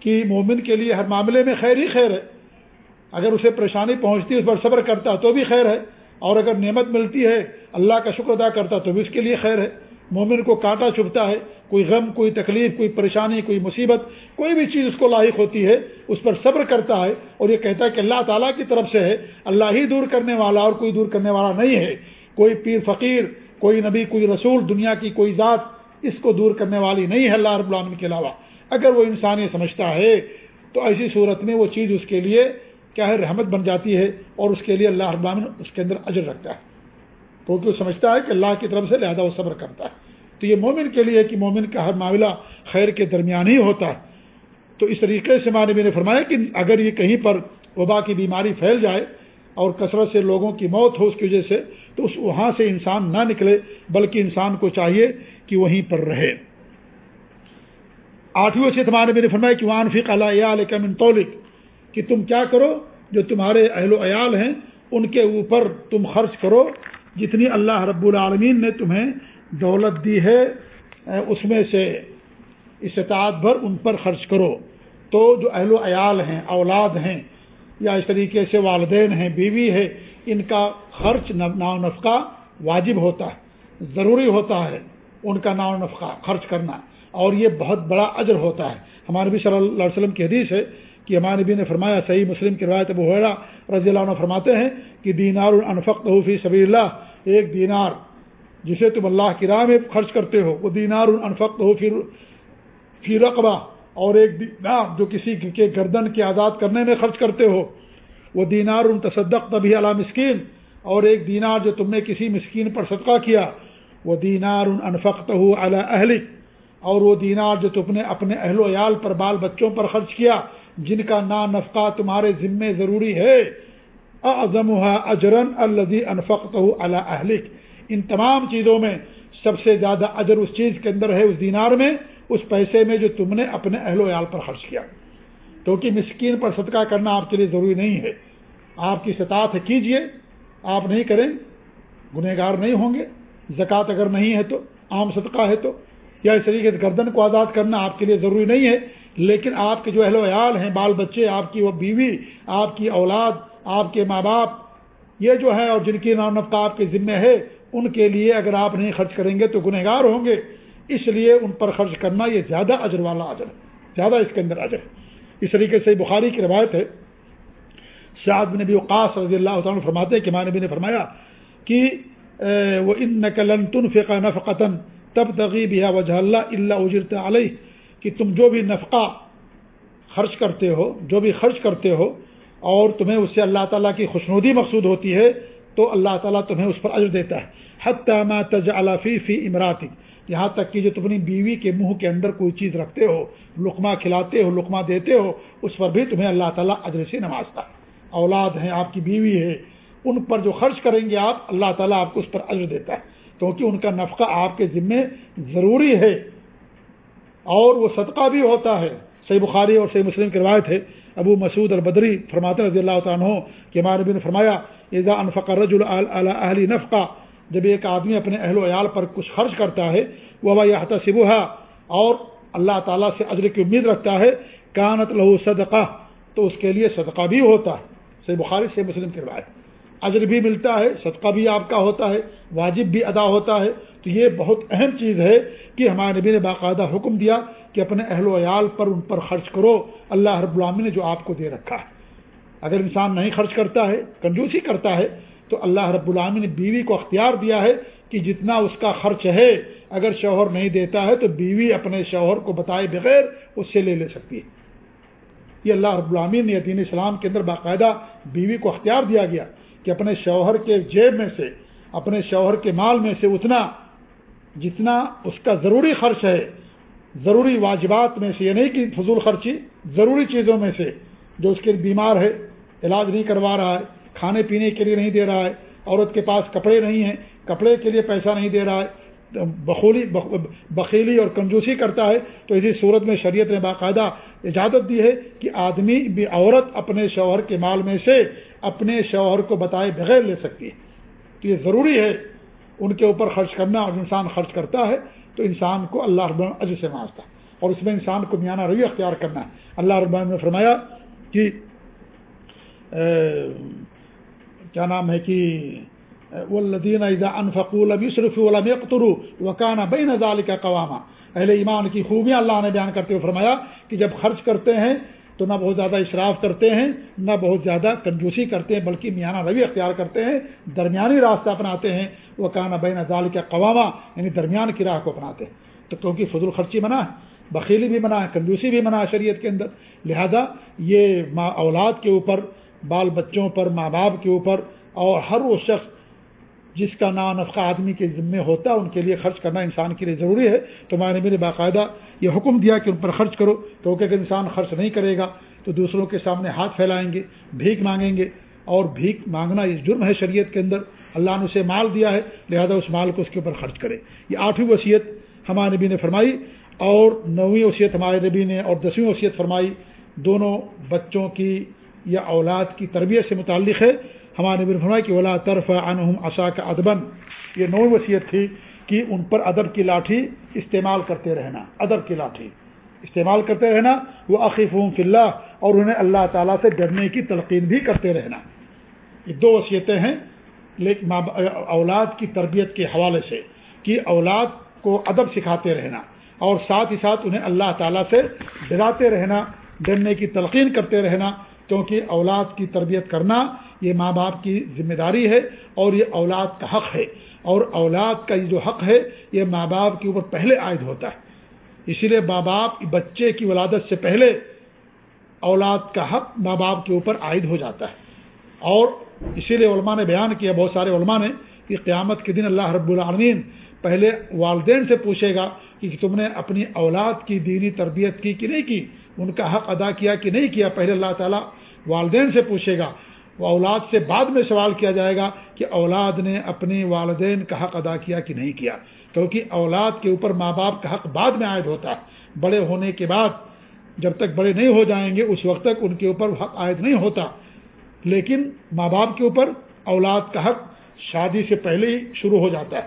کہ مومن کے لیے ہر معاملے میں خیر ہی خیر ہے۔ اگر اسے پریشانی پہنچتی ہے، اس پر صبر کرتا تو بھی خیر ہے۔ اور اگر نعمت ملتی ہے، اللہ کا شکر ادا کرتا تو بھی اس کے لیے خیر ہے۔ مومن کو کانٹا چھپتا ہے، کوئی غم، کوئی تکلیف، کوئی پریشانی، کوئی مصیبت، کوئی بھی چیز اس کو لاحق ہوتی ہے، اس پر صبر کرتا ہے اور یہ کہتا ہے کہ اللہ تعالیٰ کی طرف سے ہے، اللہ ہی دور کرنے والا اور کوئی دور کرنے والا نہیں ہے۔ کوئی پیر فقیر، کوئی نبی، کوئی رسول، دنیا کی کوئی ذات اس کو دور کرنے والی نہیں ہے اللہ رب العالمین کے علاوہ۔ اگر وہ انسان یہ سمجھتا ہے، تو ایسی صورت میں وہ چیز اس کے لیے کیا ہے، رحمت بن جاتی ہے اور اس کے لیے اللہ ابامن اس کے اندر اجر رکھتا ہے۔ کیونکہ وہ سمجھتا ہے کہ اللہ کی طرف سے لہذا وہ صبر کرتا ہے۔ تو یہ مومن کے لیے کہ مومن کا ہر معاملہ خیر کے درمیان ہی ہوتا ہے۔ تو اس طریقے سے معنی نے فرمایا کہ اگر یہ کہیں پر وبا کی بیماری پھیل جائے اور کثرت سے لوگوں کی موت ہو اس کی وجہ سے، تو اس وہاں سے انسان نہ نکلے، بلکہ انسان کو چاہیے کہ وہیں پر رہے۔ آٹھویں سے تمہارے میرے فرمایا کہ وان فق اللہ تولک کہ تم کیا کرو؟ جو تمہارے اہل و عیال ہیں، ان کے اوپر تم خرچ کرو۔ جتنی اللہ رب العالمین نے تمہیں دولت دی ہے اس میں سے استطاعت بھر ان پر خرچ کرو۔ تو جو اہل و عیال ہیں، اولاد ہیں، یا اس طریقے سے والدین ہیں، بیوی ہے، ان کا خرچ نا نفقہ واجب ہوتا ہے، ضروری ہوتا ہے ان کا نا نفقہ خرچ کرنا۔ اور یہ بہت بڑا اجر ہوتا ہے۔ ہمارے نبی صلی اللہ علیہ وسلم کی حدیث ہے کہ ہمارے نبی نے فرمایا، صحیح مسلم کی روایت ابو حیرا رضی اللہ عنہ فرماتے ہیں کہ دینار الفق حفیع صبی اللہ ایک دینار جسے تم اللہ کی راہ میں خرچ کرتے ہو، وہ دینار الفق ہو فی رقبہ، اور ایک دینار جو کسی کے گردن کے آزاد کرنے میں خرچ کرتے ہو۔ وہ دینار تصدق تبھی علا مسکین، اور ایک دینار جو تم نے کسی مسکین پر صدقہ کیا، وہ دینار ان انفقت ہو اہلک، اور وہ دینار جو تم نے اپنے اہل و عیال پر، بال بچوں پر خرچ کیا جن کا نا نفقہ تمہارے ذمے ضروری ہے اعظم اجرن الدی انفقت ہو اہلک۔ ان تمام چیزوں میں سب سے زیادہ اجر اس چیز کے اندر ہے، اس دینار میں، اس پیسے میں جو تم نے اپنے اہل و عیال پر خرچ کیا۔ کیونکہ مسکین پر صدقہ کرنا آپ کے لیے ضروری نہیں ہے۔ آپ کی سطاعت کیجیے۔ آپ نہیں کریں گنہ گار نہیں ہوں گے۔ زکوٰۃ اگر نہیں ہے تو، عام صدقہ ہے تو، یا اس طریقے سے گردن کو آزاد کرنا آپ کے لیے ضروری نہیں ہے۔ لیکن آپ کے جو اہل و عیال ہیں، بال بچے، آپ کی وہ بیوی، آپ کی اولاد، آپ کے ماں باپ، یہ جو ہے اور جن کی نام نفقہ آپ کے ذمے ہے، ان کے لیے اگر آپ نہیں خرچ کریں گے تو گنہ گار ہوں گے۔ اس لیے ان پر خرچ کرنا یہ زیادہ اجر والا اجر ہے۔ زیادہ اس کے اندر اجر ہے۔ اس طریقے سے بخاری کی روایت ہے۔ شاہد نبی وقاص رضی اللہ تعالیٰ فرماتے ہیں کہ ماں نبی نے فرمایا کہ وہ ان نقلن تن فقہ نفقتاً تب تغیب یا وجہ اللہ اللہ اجرت علیہ کہ تم جو بھی نفقہ خرچ کرتے ہو، جو بھی خرچ کرتے ہو، اور تمہیں اس سے اللہ تعالیٰ کی خوشنودی مقصود ہوتی ہے، تو اللہ تعالیٰ تمہیں اس پر عجر دیتا ہے۔ حت ما تج علافی فی امراتی یہاں تک کہ جو تم اپنی بیوی کے منہ کے اندر کوئی چیز رکھتے ہو، لقمہ کھلاتے ہو، لقمہ دیتے ہو، اس پر بھی تمہیں اللہ تعالیٰ اجر سے نوازتا ہے۔ اولاد ہیں، آپ کی بیوی ہے، ان پر جو خرچ کریں گے آپ، اللہ تعالیٰ آپ کو اس پر اجر دیتا ہے۔ کیونکہ ان کا نفقہ آپ کے ذمے ضروری ہے۔ اور وہ صدقہ بھی ہوتا ہے۔ صحیح بخاری اور صحیح مسلم کی روایت ہے۔ ابو مسعود البدری فرماتے رضی اللہ تعالیٰ کہ ہمارے بھی نے فرمایا ایزا انفق رج اہلی نفقہ، جب ایک آدمی اپنے اہل و عیال پر کچھ خرچ کرتا ہے وہ یہ سبو اور اللہ تعالیٰ سے اجر کی امید رکھتا ہے، کانت لہو صدقہ، تو اس کے لیے صدقہ بھی ہوتا ہے۔ صحیح بخاری سے مسلم کی روایت۔ اجر بھی ملتا ہے، صدقہ بھی آپ کا ہوتا ہے، واجب بھی ادا ہوتا ہے۔ تو یہ بہت اہم چیز ہے کہ ہمارے نبی نے باقاعدہ حکم دیا کہ اپنے اہل و عیال پر ان پر خرچ کرو۔ اللہ رب العامی نے جو آپ کو دے رکھا ہے۔ اگر انسان نہیں خرچ کرتا ہے، کنجوسی کرتا ہے، تو اللہ رب العامی نے بیوی کو اختیار دیا ہے کہ جتنا اس کا خرچ ہے، اگر شوہر نہیں دیتا ہے، تو بیوی اپنے شوہر کو بتائے بغیر اس سے لے لے سکتی ہے۔ یہ اللہ رب العامین نے دین اسلام کے اندر باقاعدہ بیوی کو اختیار دیا گیا۔ کہ اپنے شوہر کے جیب میں سے، اپنے شوہر کے مال میں سے اتنا جتنا اس کا ضروری خرچ ہے، ضروری واجبات میں سے یہ نہیں کہ فضول خرچی، ضروری چیزوں میں سے، جو اس کے بیمار ہے، علاج نہیں کروا رہا ہے، کھانے پینے کے لیے نہیں دے رہا ہے، عورت کے پاس کپڑے نہیں ہیں، کپڑے کے لیے پیسہ نہیں دے رہا ہے، بخولی بخیلی اور کنجوسی کرتا ہے، تو اسی صورت میں شریعت نے باقاعدہ اجازت دی ہے کہ آدمی، بھی عورت اپنے شوہر کے مال میں سے اپنے شوہر کو بتائے بغیر لے سکتی ہے تو یہ ضروری ہے، ان کے اوپر خرچ کرنا، اور انسان خرچ کرتا ہے، تو انسان کو اللہ رب عج سے مانگتا ہے۔ اور اس میں انسان کو میانہ روی اختیار کرنا ہے۔ اللہ رب نے فرمایا کہ کیا نام ہے کہ وہ لدین انفقول صرف قطرو وکانہ بے نظال کا قوامہ اہل ایمان کی خوبیاں اللہ نے بیان کرتے ہوئے فرمایا کہ جب خرچ کرتے ہیں تو نہ بہت زیادہ اشراف کرتے ہیں، نہ بہت زیادہ کنجوسی کرتے ہیں، بلکہ میانہ روی اختیار کرتے ہیں، درمیانی راستہ اپناتے ہیں۔ وہ کانا بین ازال کا قوامہ یعنی درمیان کی راہ کو اپناتے ہیں۔ تو کیونکہ فضول خرچی منع ہے، بخیلی بھی منع ہے، کنجوسی بھی منع ہے شریعت کے اندر۔ لہذا یہ ماں اولاد کے اوپر، بال بچوں پر، ماں باپ کے اوپر، اور ہر وہ شخص جس کا نام نفقہ آدمی کے ذمے ہوتا ہے، ان کے لیے خرچ کرنا انسان کے لیے ضروری ہے۔ تو میں نے میرے باقاعدہ یہ حکم دیا کہ ان پر خرچ کرو۔ کیونکہ اگر انسان خرچ نہیں کرے گا، تو دوسروں کے سامنے ہاتھ پھیلائیں گے، بھیک مانگیں گے۔ اور بھیک مانگنا یہ جرم ہے شریعت کے اندر۔ اللہ نے اسے مال دیا ہے، لہذا اس مال کو اس کے اوپر خرچ کرے۔ یہ آٹھویں وصیت ہمارے نبی نے فرمائی اور نویں وصیت ہمارے نبی نے اور دسویں وصیت فرمائی۔ دونوں بچوں کی یا اولاد کی تربیت سے متعلق ہے۔ ہمارے نبی نے فرمائی کہ اولا طرف عنہم عصا کا ادبن یہ نویں وصیت تھی کہ ان پر ادب کی لاٹھی استعمال کرتے رہنا ادب کی لاٹھی استعمال کرتے رہنا۔ وہ عقیف فی اللہ اور انہیں اللہ تعالیٰ سے ڈرنے کی تلقین بھی کرتے رہنا۔ یہ دو وصیتیں ہیں، لیکن اولاد کی تربیت کے حوالے سے کہ اولاد کو ادب سکھاتے رہنا اور ساتھ ہی ساتھ انہیں اللہ تعالیٰ سے ڈراتے رہنا، ڈرنے کی تلقین کرتے رہنا، کیونکہ اولاد کی تربیت کرنا یہ ماں باپ کی ذمہ داری ہے اور یہ اولاد کا حق ہے۔ اور اولاد کا یہ جو حق ہے، یہ ماں باپ کے اوپر پہلے عائد ہوتا ہے۔ اسی لیے ماں باپ بچے کی ولادت سے پہلے اولاد کا حق ماں باپ کے اوپر عائد ہو جاتا ہے۔ اور اسی لیے علماء نے بیان کیا، بہت سارے علماء نے کہ قیامت کے دن اللہ رب العالمین پہلے والدین سے پوچھے گا کہ جی تم نے اپنی اولاد کی دینی تربیت کی کہ نہیں کی؟ ان کا حق ادا کیا کہ نہیں کیا؟ پہلے اللہ تعالیٰ والدین سے پوچھے گا۔ وہ اولاد سے بعد میں سوال کیا جائے گا کہ اولاد نے اپنے والدین کا حق ادا کیا کہ نہیں کیا؟ کیونکہ اولاد کے اوپر ماں باپ کا حق بعد میں عائد ہوتا ہے۔ بڑے ہونے کے بعد جب تک بڑے نہیں ہو جائیں گے، اس وقت تک ان کے اوپر حق عائد نہیں ہوتا۔ لیکن ماں باپ کے اوپر اولاد کا حق شادی سے پہلے ہی شروع ہو جاتا ہے۔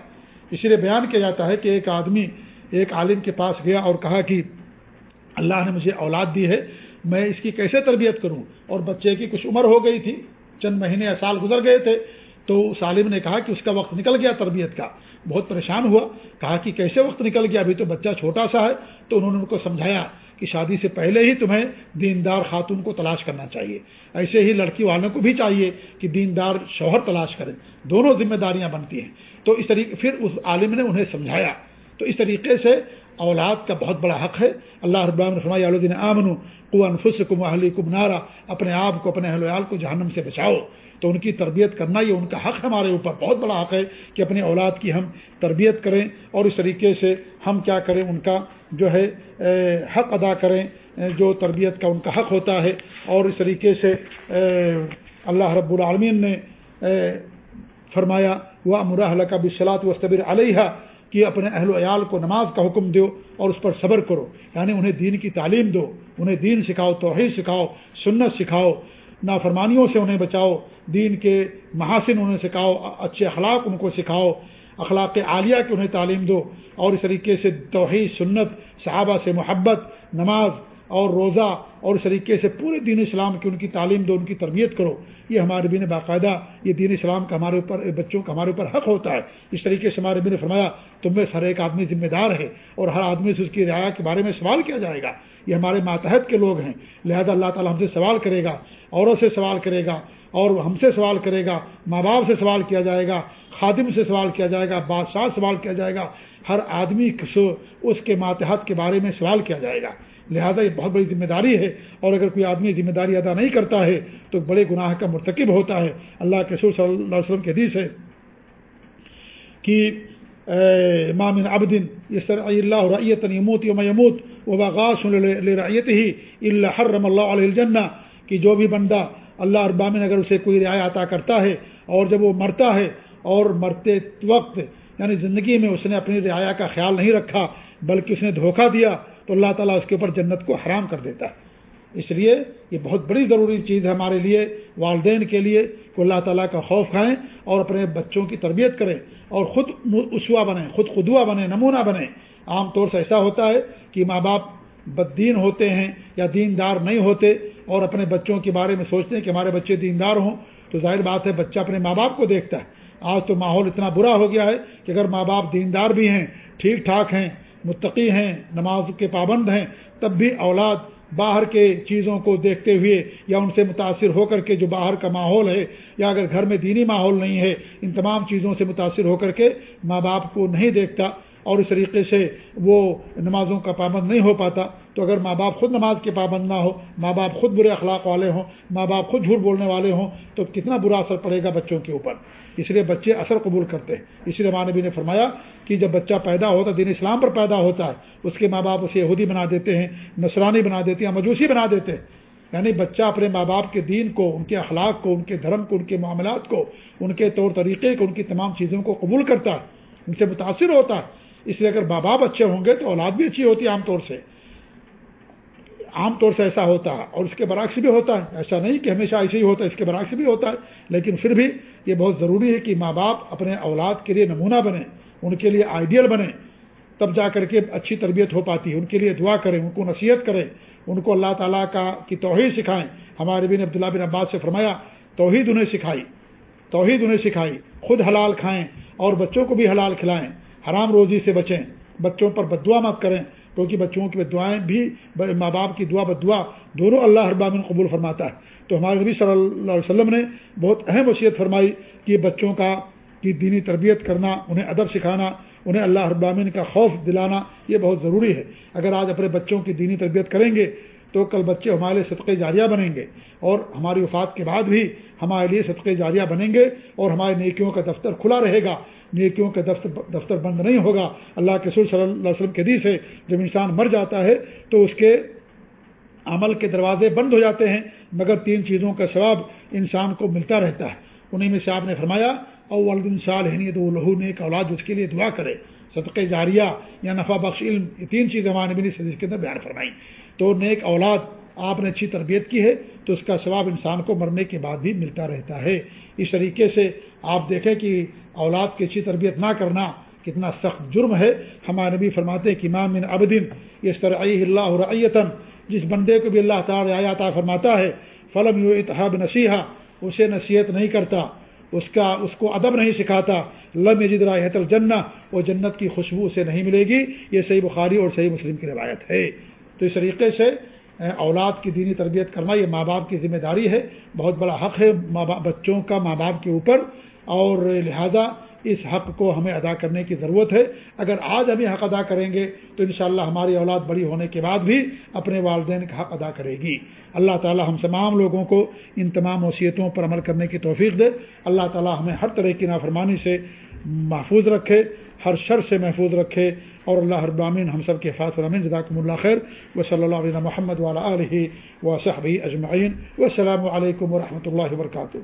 اسی لیے بیان کیا جاتا ہے کہ ایک آدمی ایک عالم کے پاس گیا اور کہا کہ اللہ نے مجھے اولاد دی ہے، میں اس کی کیسے تربیت کروں؟ اور بچے کی کچھ عمر ہو گئی تھی۔ چند مہینے یا سال گزر گئے تھے تو سالم نے کہا کہ اس کا وقت نکل گیا تربیت کا۔ بہت پریشان ہوا، کہا کہ کیسے وقت نکل گیا؟ ابھی تو بچہ چھوٹا سا ہے۔ تو انہوں نے ان کو سمجھایا کہ شادی سے پہلے ہی تمہیں دیندار خاتون کو تلاش کرنا چاہیے۔ ایسے ہی لڑکی والوں کو بھی چاہیے کہ دیندار شوہر تلاش کریں۔ دونوں ذمہ داریاں بنتی ہیں۔ تو اس طریقے پھر اس عالم نے انہیں سمجھایا۔ تو اس طریقے سے اولاد کا بہت بڑا حق ہے۔ اللہ رب نے فرمایا الدین آمن کو انفس کم اہلی کم نارا، اپنے آپ کو، اپنے اہل ویال کو جہنم سے بچاؤ۔ تو ان کی تربیت کرنا یہ ان کا حق ہمارے اوپر۔ بہت بڑا حق ہے کہ اپنی اولاد کی ہم تربیت کریں اور اس طریقے سے ہم کیا کریں، ان کا جو ہے حق ادا کریں۔ جو تربیت کا ان کا حق ہوتا ہے۔ اور اس طریقے سے اللہ رب العالمین نے فرمایا وہ امراح کا بصلاط وصطبر علیہ کہ اپنے اہل و عیال کو نماز کا حکم دو اور اس پر صبر کرو یعنی انہیں دین کی تعلیم دو، انہیں دین سکھاؤ، توحید سکھاؤ، سنت سکھاؤ، نافرمانیوں سے انہیں بچاؤ، دین کے محاسن انہیں سکھاؤ، اچھے اخلاق ان کو سکھاؤ، اخلاق عالیہ کی انہیں تعلیم دو اور اس طریقے سے توحید، سنت، صحابہ سے محبت، نماز اور روزہ اور اس طریقے سے پورے دین اسلام کی ان کی تعلیم دو، ان کی تربیت کرو۔ یہ ہمارے بھی نے باقاعدہ، یہ دین اسلام کا ہمارے اوپر، بچوں کا ہمارے اوپر حق ہوتا ہے۔ اس طریقے سے ہمارے بھی نے فرمایا، تم میں ہر ایک آدمی ذمہ دار ہے اور ہر آدمی سے اس کی رعایا کے بارے میں سوال کیا جائے گا۔ یہ ہمارے ماتحت کے لوگ ہیں۔ لہذا اللہ تعالیٰ ہم سے سوال کرے گا عورت سے سوال کرے گا، اور ہم سے سوال کرے گا، ماں باپ سے سوال کیا جائے گا، خادم سے سوال کیا جائے گا، بادشاہ سوال کیا جائے گا۔ ہر آدمی اس کے ماتحت کے بارے میں سوال کیا جائے گا۔ لہذا یہ بہت بڑی ذمہ داری ہے اور اگر کوئی آدمی ذمہ داری ادا نہیں کرتا ہے تو بڑے گناہ کا مرتکب ہوتا ہے۔ اللہ کے سور صلی اللہ علیہ وسلم کے حدیث ہے کہ مامن ابدن یہ سر اللہ ریت یموت یوم یموت و باغاش ریت ہی اللہ حرم اللہ علیہ الجنہ، کہ جو بھی بندہ اللہ ابامن اگر اسے کوئی رعایت عطا کرتا ہے اور جب وہ مرتا ہے اور مرتے وقت یعنی زندگی میں اس نے اپنی رعایا کا خیال نہیں رکھا، بلکہ اس نے دھوکہ دیا تو اللہ تعالیٰ اس کے اوپر جنت کو حرام کر دیتا ہے۔ اس لیے یہ بہت بڑی ضروری چیز ہے ہمارے لیے، والدین کے لیے، کہ اللہ تعالیٰ کا خوف کھائیں اور اپنے بچوں کی تربیت کریں اور خود اسوا بنیں، خود خدوا بنیں، نمونہ بنیں۔ عام طور سے ایسا ہوتا ہے کہ ماں باپ بدین ہوتے ہیں یا دیندار نہیں ہوتے اور اپنے بچوں کے بارے میں سوچتے ہیں کہ ہمارے بچے دیندار ہوں، تو ظاہر بات ہے بچہ اپنے ماں باپ کو دیکھتا ہے۔ آج تو ماحول اتنا برا ہو گیا ہے کہ اگر ماں باپ دیندار بھی ہیں، ٹھیک ٹھاک ہیں متقی ہیں، نماز کے پابند ہیں، تب بھی اولاد باہر کے چیزوں کو دیکھتے ہوئے یا ان سے متاثر ہو کر کے جو باہر کا ماحول ہے یا اگر گھر میں دینی ماحول نہیں ہے، ان تمام چیزوں سے متاثر ہو کر کے ماں باپ کو نہیں دیکھتا اور اس طریقے سے وہ نمازوں کا پابند نہیں ہو پاتا، تو اگر ماں باپ خود نماز کے پابند نہ ہو، ماں باپ خود برے اخلاق والے ہوں، ماں باپ خود جھوٹ بولنے والے ہوں، تو کتنا برا اثر پڑے گا بچوں کے اوپر؟ اس لیے بچے اثر قبول کرتے ہیں۔ اس لیے ماں نبی نے فرمایا کہ جب بچہ پیدا ہوتا ہے، دین اسلام پر پیدا ہوتا ہے، اس کے ماں باپ اسے یہودی بنا دیتے ہیں نسرانی بنا دیتے ہیں مجوسی بنا دیتے ہیں۔ یعنی بچہ اپنے ماں باپ کے دین کو، ان کے اخلاق کو، ان کے دھرم کو، ان کے معاملات کو، ان کے طور طریقے کو، ان کی تمام چیزوں کو قبول کرتا ہے، ان سے متاثر ہوتا ہے۔ اس لیے اگر ماں باپ اچھے ہوں گے تو اولاد بھی اچھی ہوتی ہے عام طور سے۔ عام طور سے ایسا ہوتا ہے اور اس کے برعکس بھی ہوتا ہے۔ ایسا نہیں کہ ہمیشہ ایسے ہی ہوتا ہے، اس کے برعکس بھی ہوتا ہے، لیکن پھر بھی یہ بہت ضروری ہے کہ ماں باپ اپنے اولاد کے لیے نمونہ بنے ان کے لیے آئیڈیل بنے تب جا کر کے اچھی تربیت ہو پاتی ہے۔ ان کے لیے دعا کریں، ان کو نصیحت کریں، ان کو اللہ تعالیٰ کا کی توحید سکھائیں۔ ہمارے بن عبداللہ بن عباس سے فرمایا، توحید انہیں سکھائی، توحید انہیں سکھائی، خود حلال کھائیں اور بچوں کو بھی حلال کھلائیں۔ حرام روزی سے بچیں، بچوں پر بدعا مت کریں، کیونکہ بچوں کی دعائیں بھی، ماں باپ کی دعا بدعا دونوں اللہ اربامن قبول فرماتا ہے۔ تو ہمارے نبی صلی اللہ علیہ وسلم نے بہت اہم وصیت فرمائی کہ بچوں کا، کی دینی تربیت کرنا، انہیں ادب سکھانا، انہیں اللہ ابامین کا خوف دلانا، یہ بہت ضروری ہے۔ اگر آج اپنے بچوں کی دینی تربیت کریں گے، تو کل بچے ہمارے لیے صدقے جاریہ بنیں گے۔ اور ہماری وفات کے بعد بھی ہمارے لیے صدقے جاریہ بنیں گے اور ہمارے نیکیوں کا دفتر کھلا رہے گا۔ نیکیوں کا دفتر دفتر بند نہیں ہوگا۔ اللہ کے سر صلی اللہ علیہ وسلم کے حدیث ہے، جب انسان مر جاتا ہے تو اس کے عمل کے دروازے بند ہو جاتے ہیں، مگر تین چیزوں کا ثواب انسان کو ملتا رہتا ہے۔ انہیں میں سے آپ نے فرمایا، اول سال ہے تو لہو نے ایک اولاد اس کے لیے دعا کرے۔ صدق جاریہ یا نفع بخش علم، یہ تین چیزیں ہمارے بھی کے اندر بیان فرمائی۔ تو نیک اولاد آپ نے اچھی تربیت کی ہے، تو اس کا ثواب انسان کو مرنے کے بعد بھی ملتا رہتا ہے۔ اس طریقے سے آپ دیکھیں کہ اولاد کی اچھی تربیت نہ کرنا کتنا سخت جرم ہے۔ ہمارے نبی فرماتے ہیں کہ امام بن ابدین یہ سرعی اللہ رعیتاً، جس بندے کو بھی اللہ تعالیٰ آیات فرماتا ہے، فلم یو اتحاب نصیحہ اسے نصیحت نہیں کرتا، اس کا، اس کو ادب نہیں سکھاتا۔ لم یجد رائحت الجنہ، وہ جنت کی خوشبو اسے نہیں ملے گی۔ یہ صحیح بخاری اور صحیح مسلم کی روایت ہے۔ تو اس طریقے سے اولاد کی دینی تربیت کرنا یہ ماں باپ کی ذمہ داری ہے، بہت بڑا حق ہے ماں باپ، بچوں کا ماں باپ کے اوپر، اور لہذا اس حق کو ہمیں ادا کرنے کی ضرورت ہے۔ اگر آج ہم یہ حق ادا کریں گے تو انشاءاللہ ہماری اولاد بڑی ہونے کے بعد بھی اپنے والدین کا حق ادا کرے گی۔ اللہ تعالی ہم تمام لوگوں کو ان تمام وصیتوں پر عمل کرنے کی توفیق دے۔ اللہ تعالی ہمیں ہر طرح کی نافرمانی سے محفوظ رکھے۔ ہر شر سے محفوظ رکھے اور اللہ ابامین ہم سب کے حفاظ الامین جداکم اللہ خیر و صلی اللہ علیہ محمد والا علیہ و صحبی اجمعین و السلام علیکم و رحمۃ اللہ وبرکاتہ۔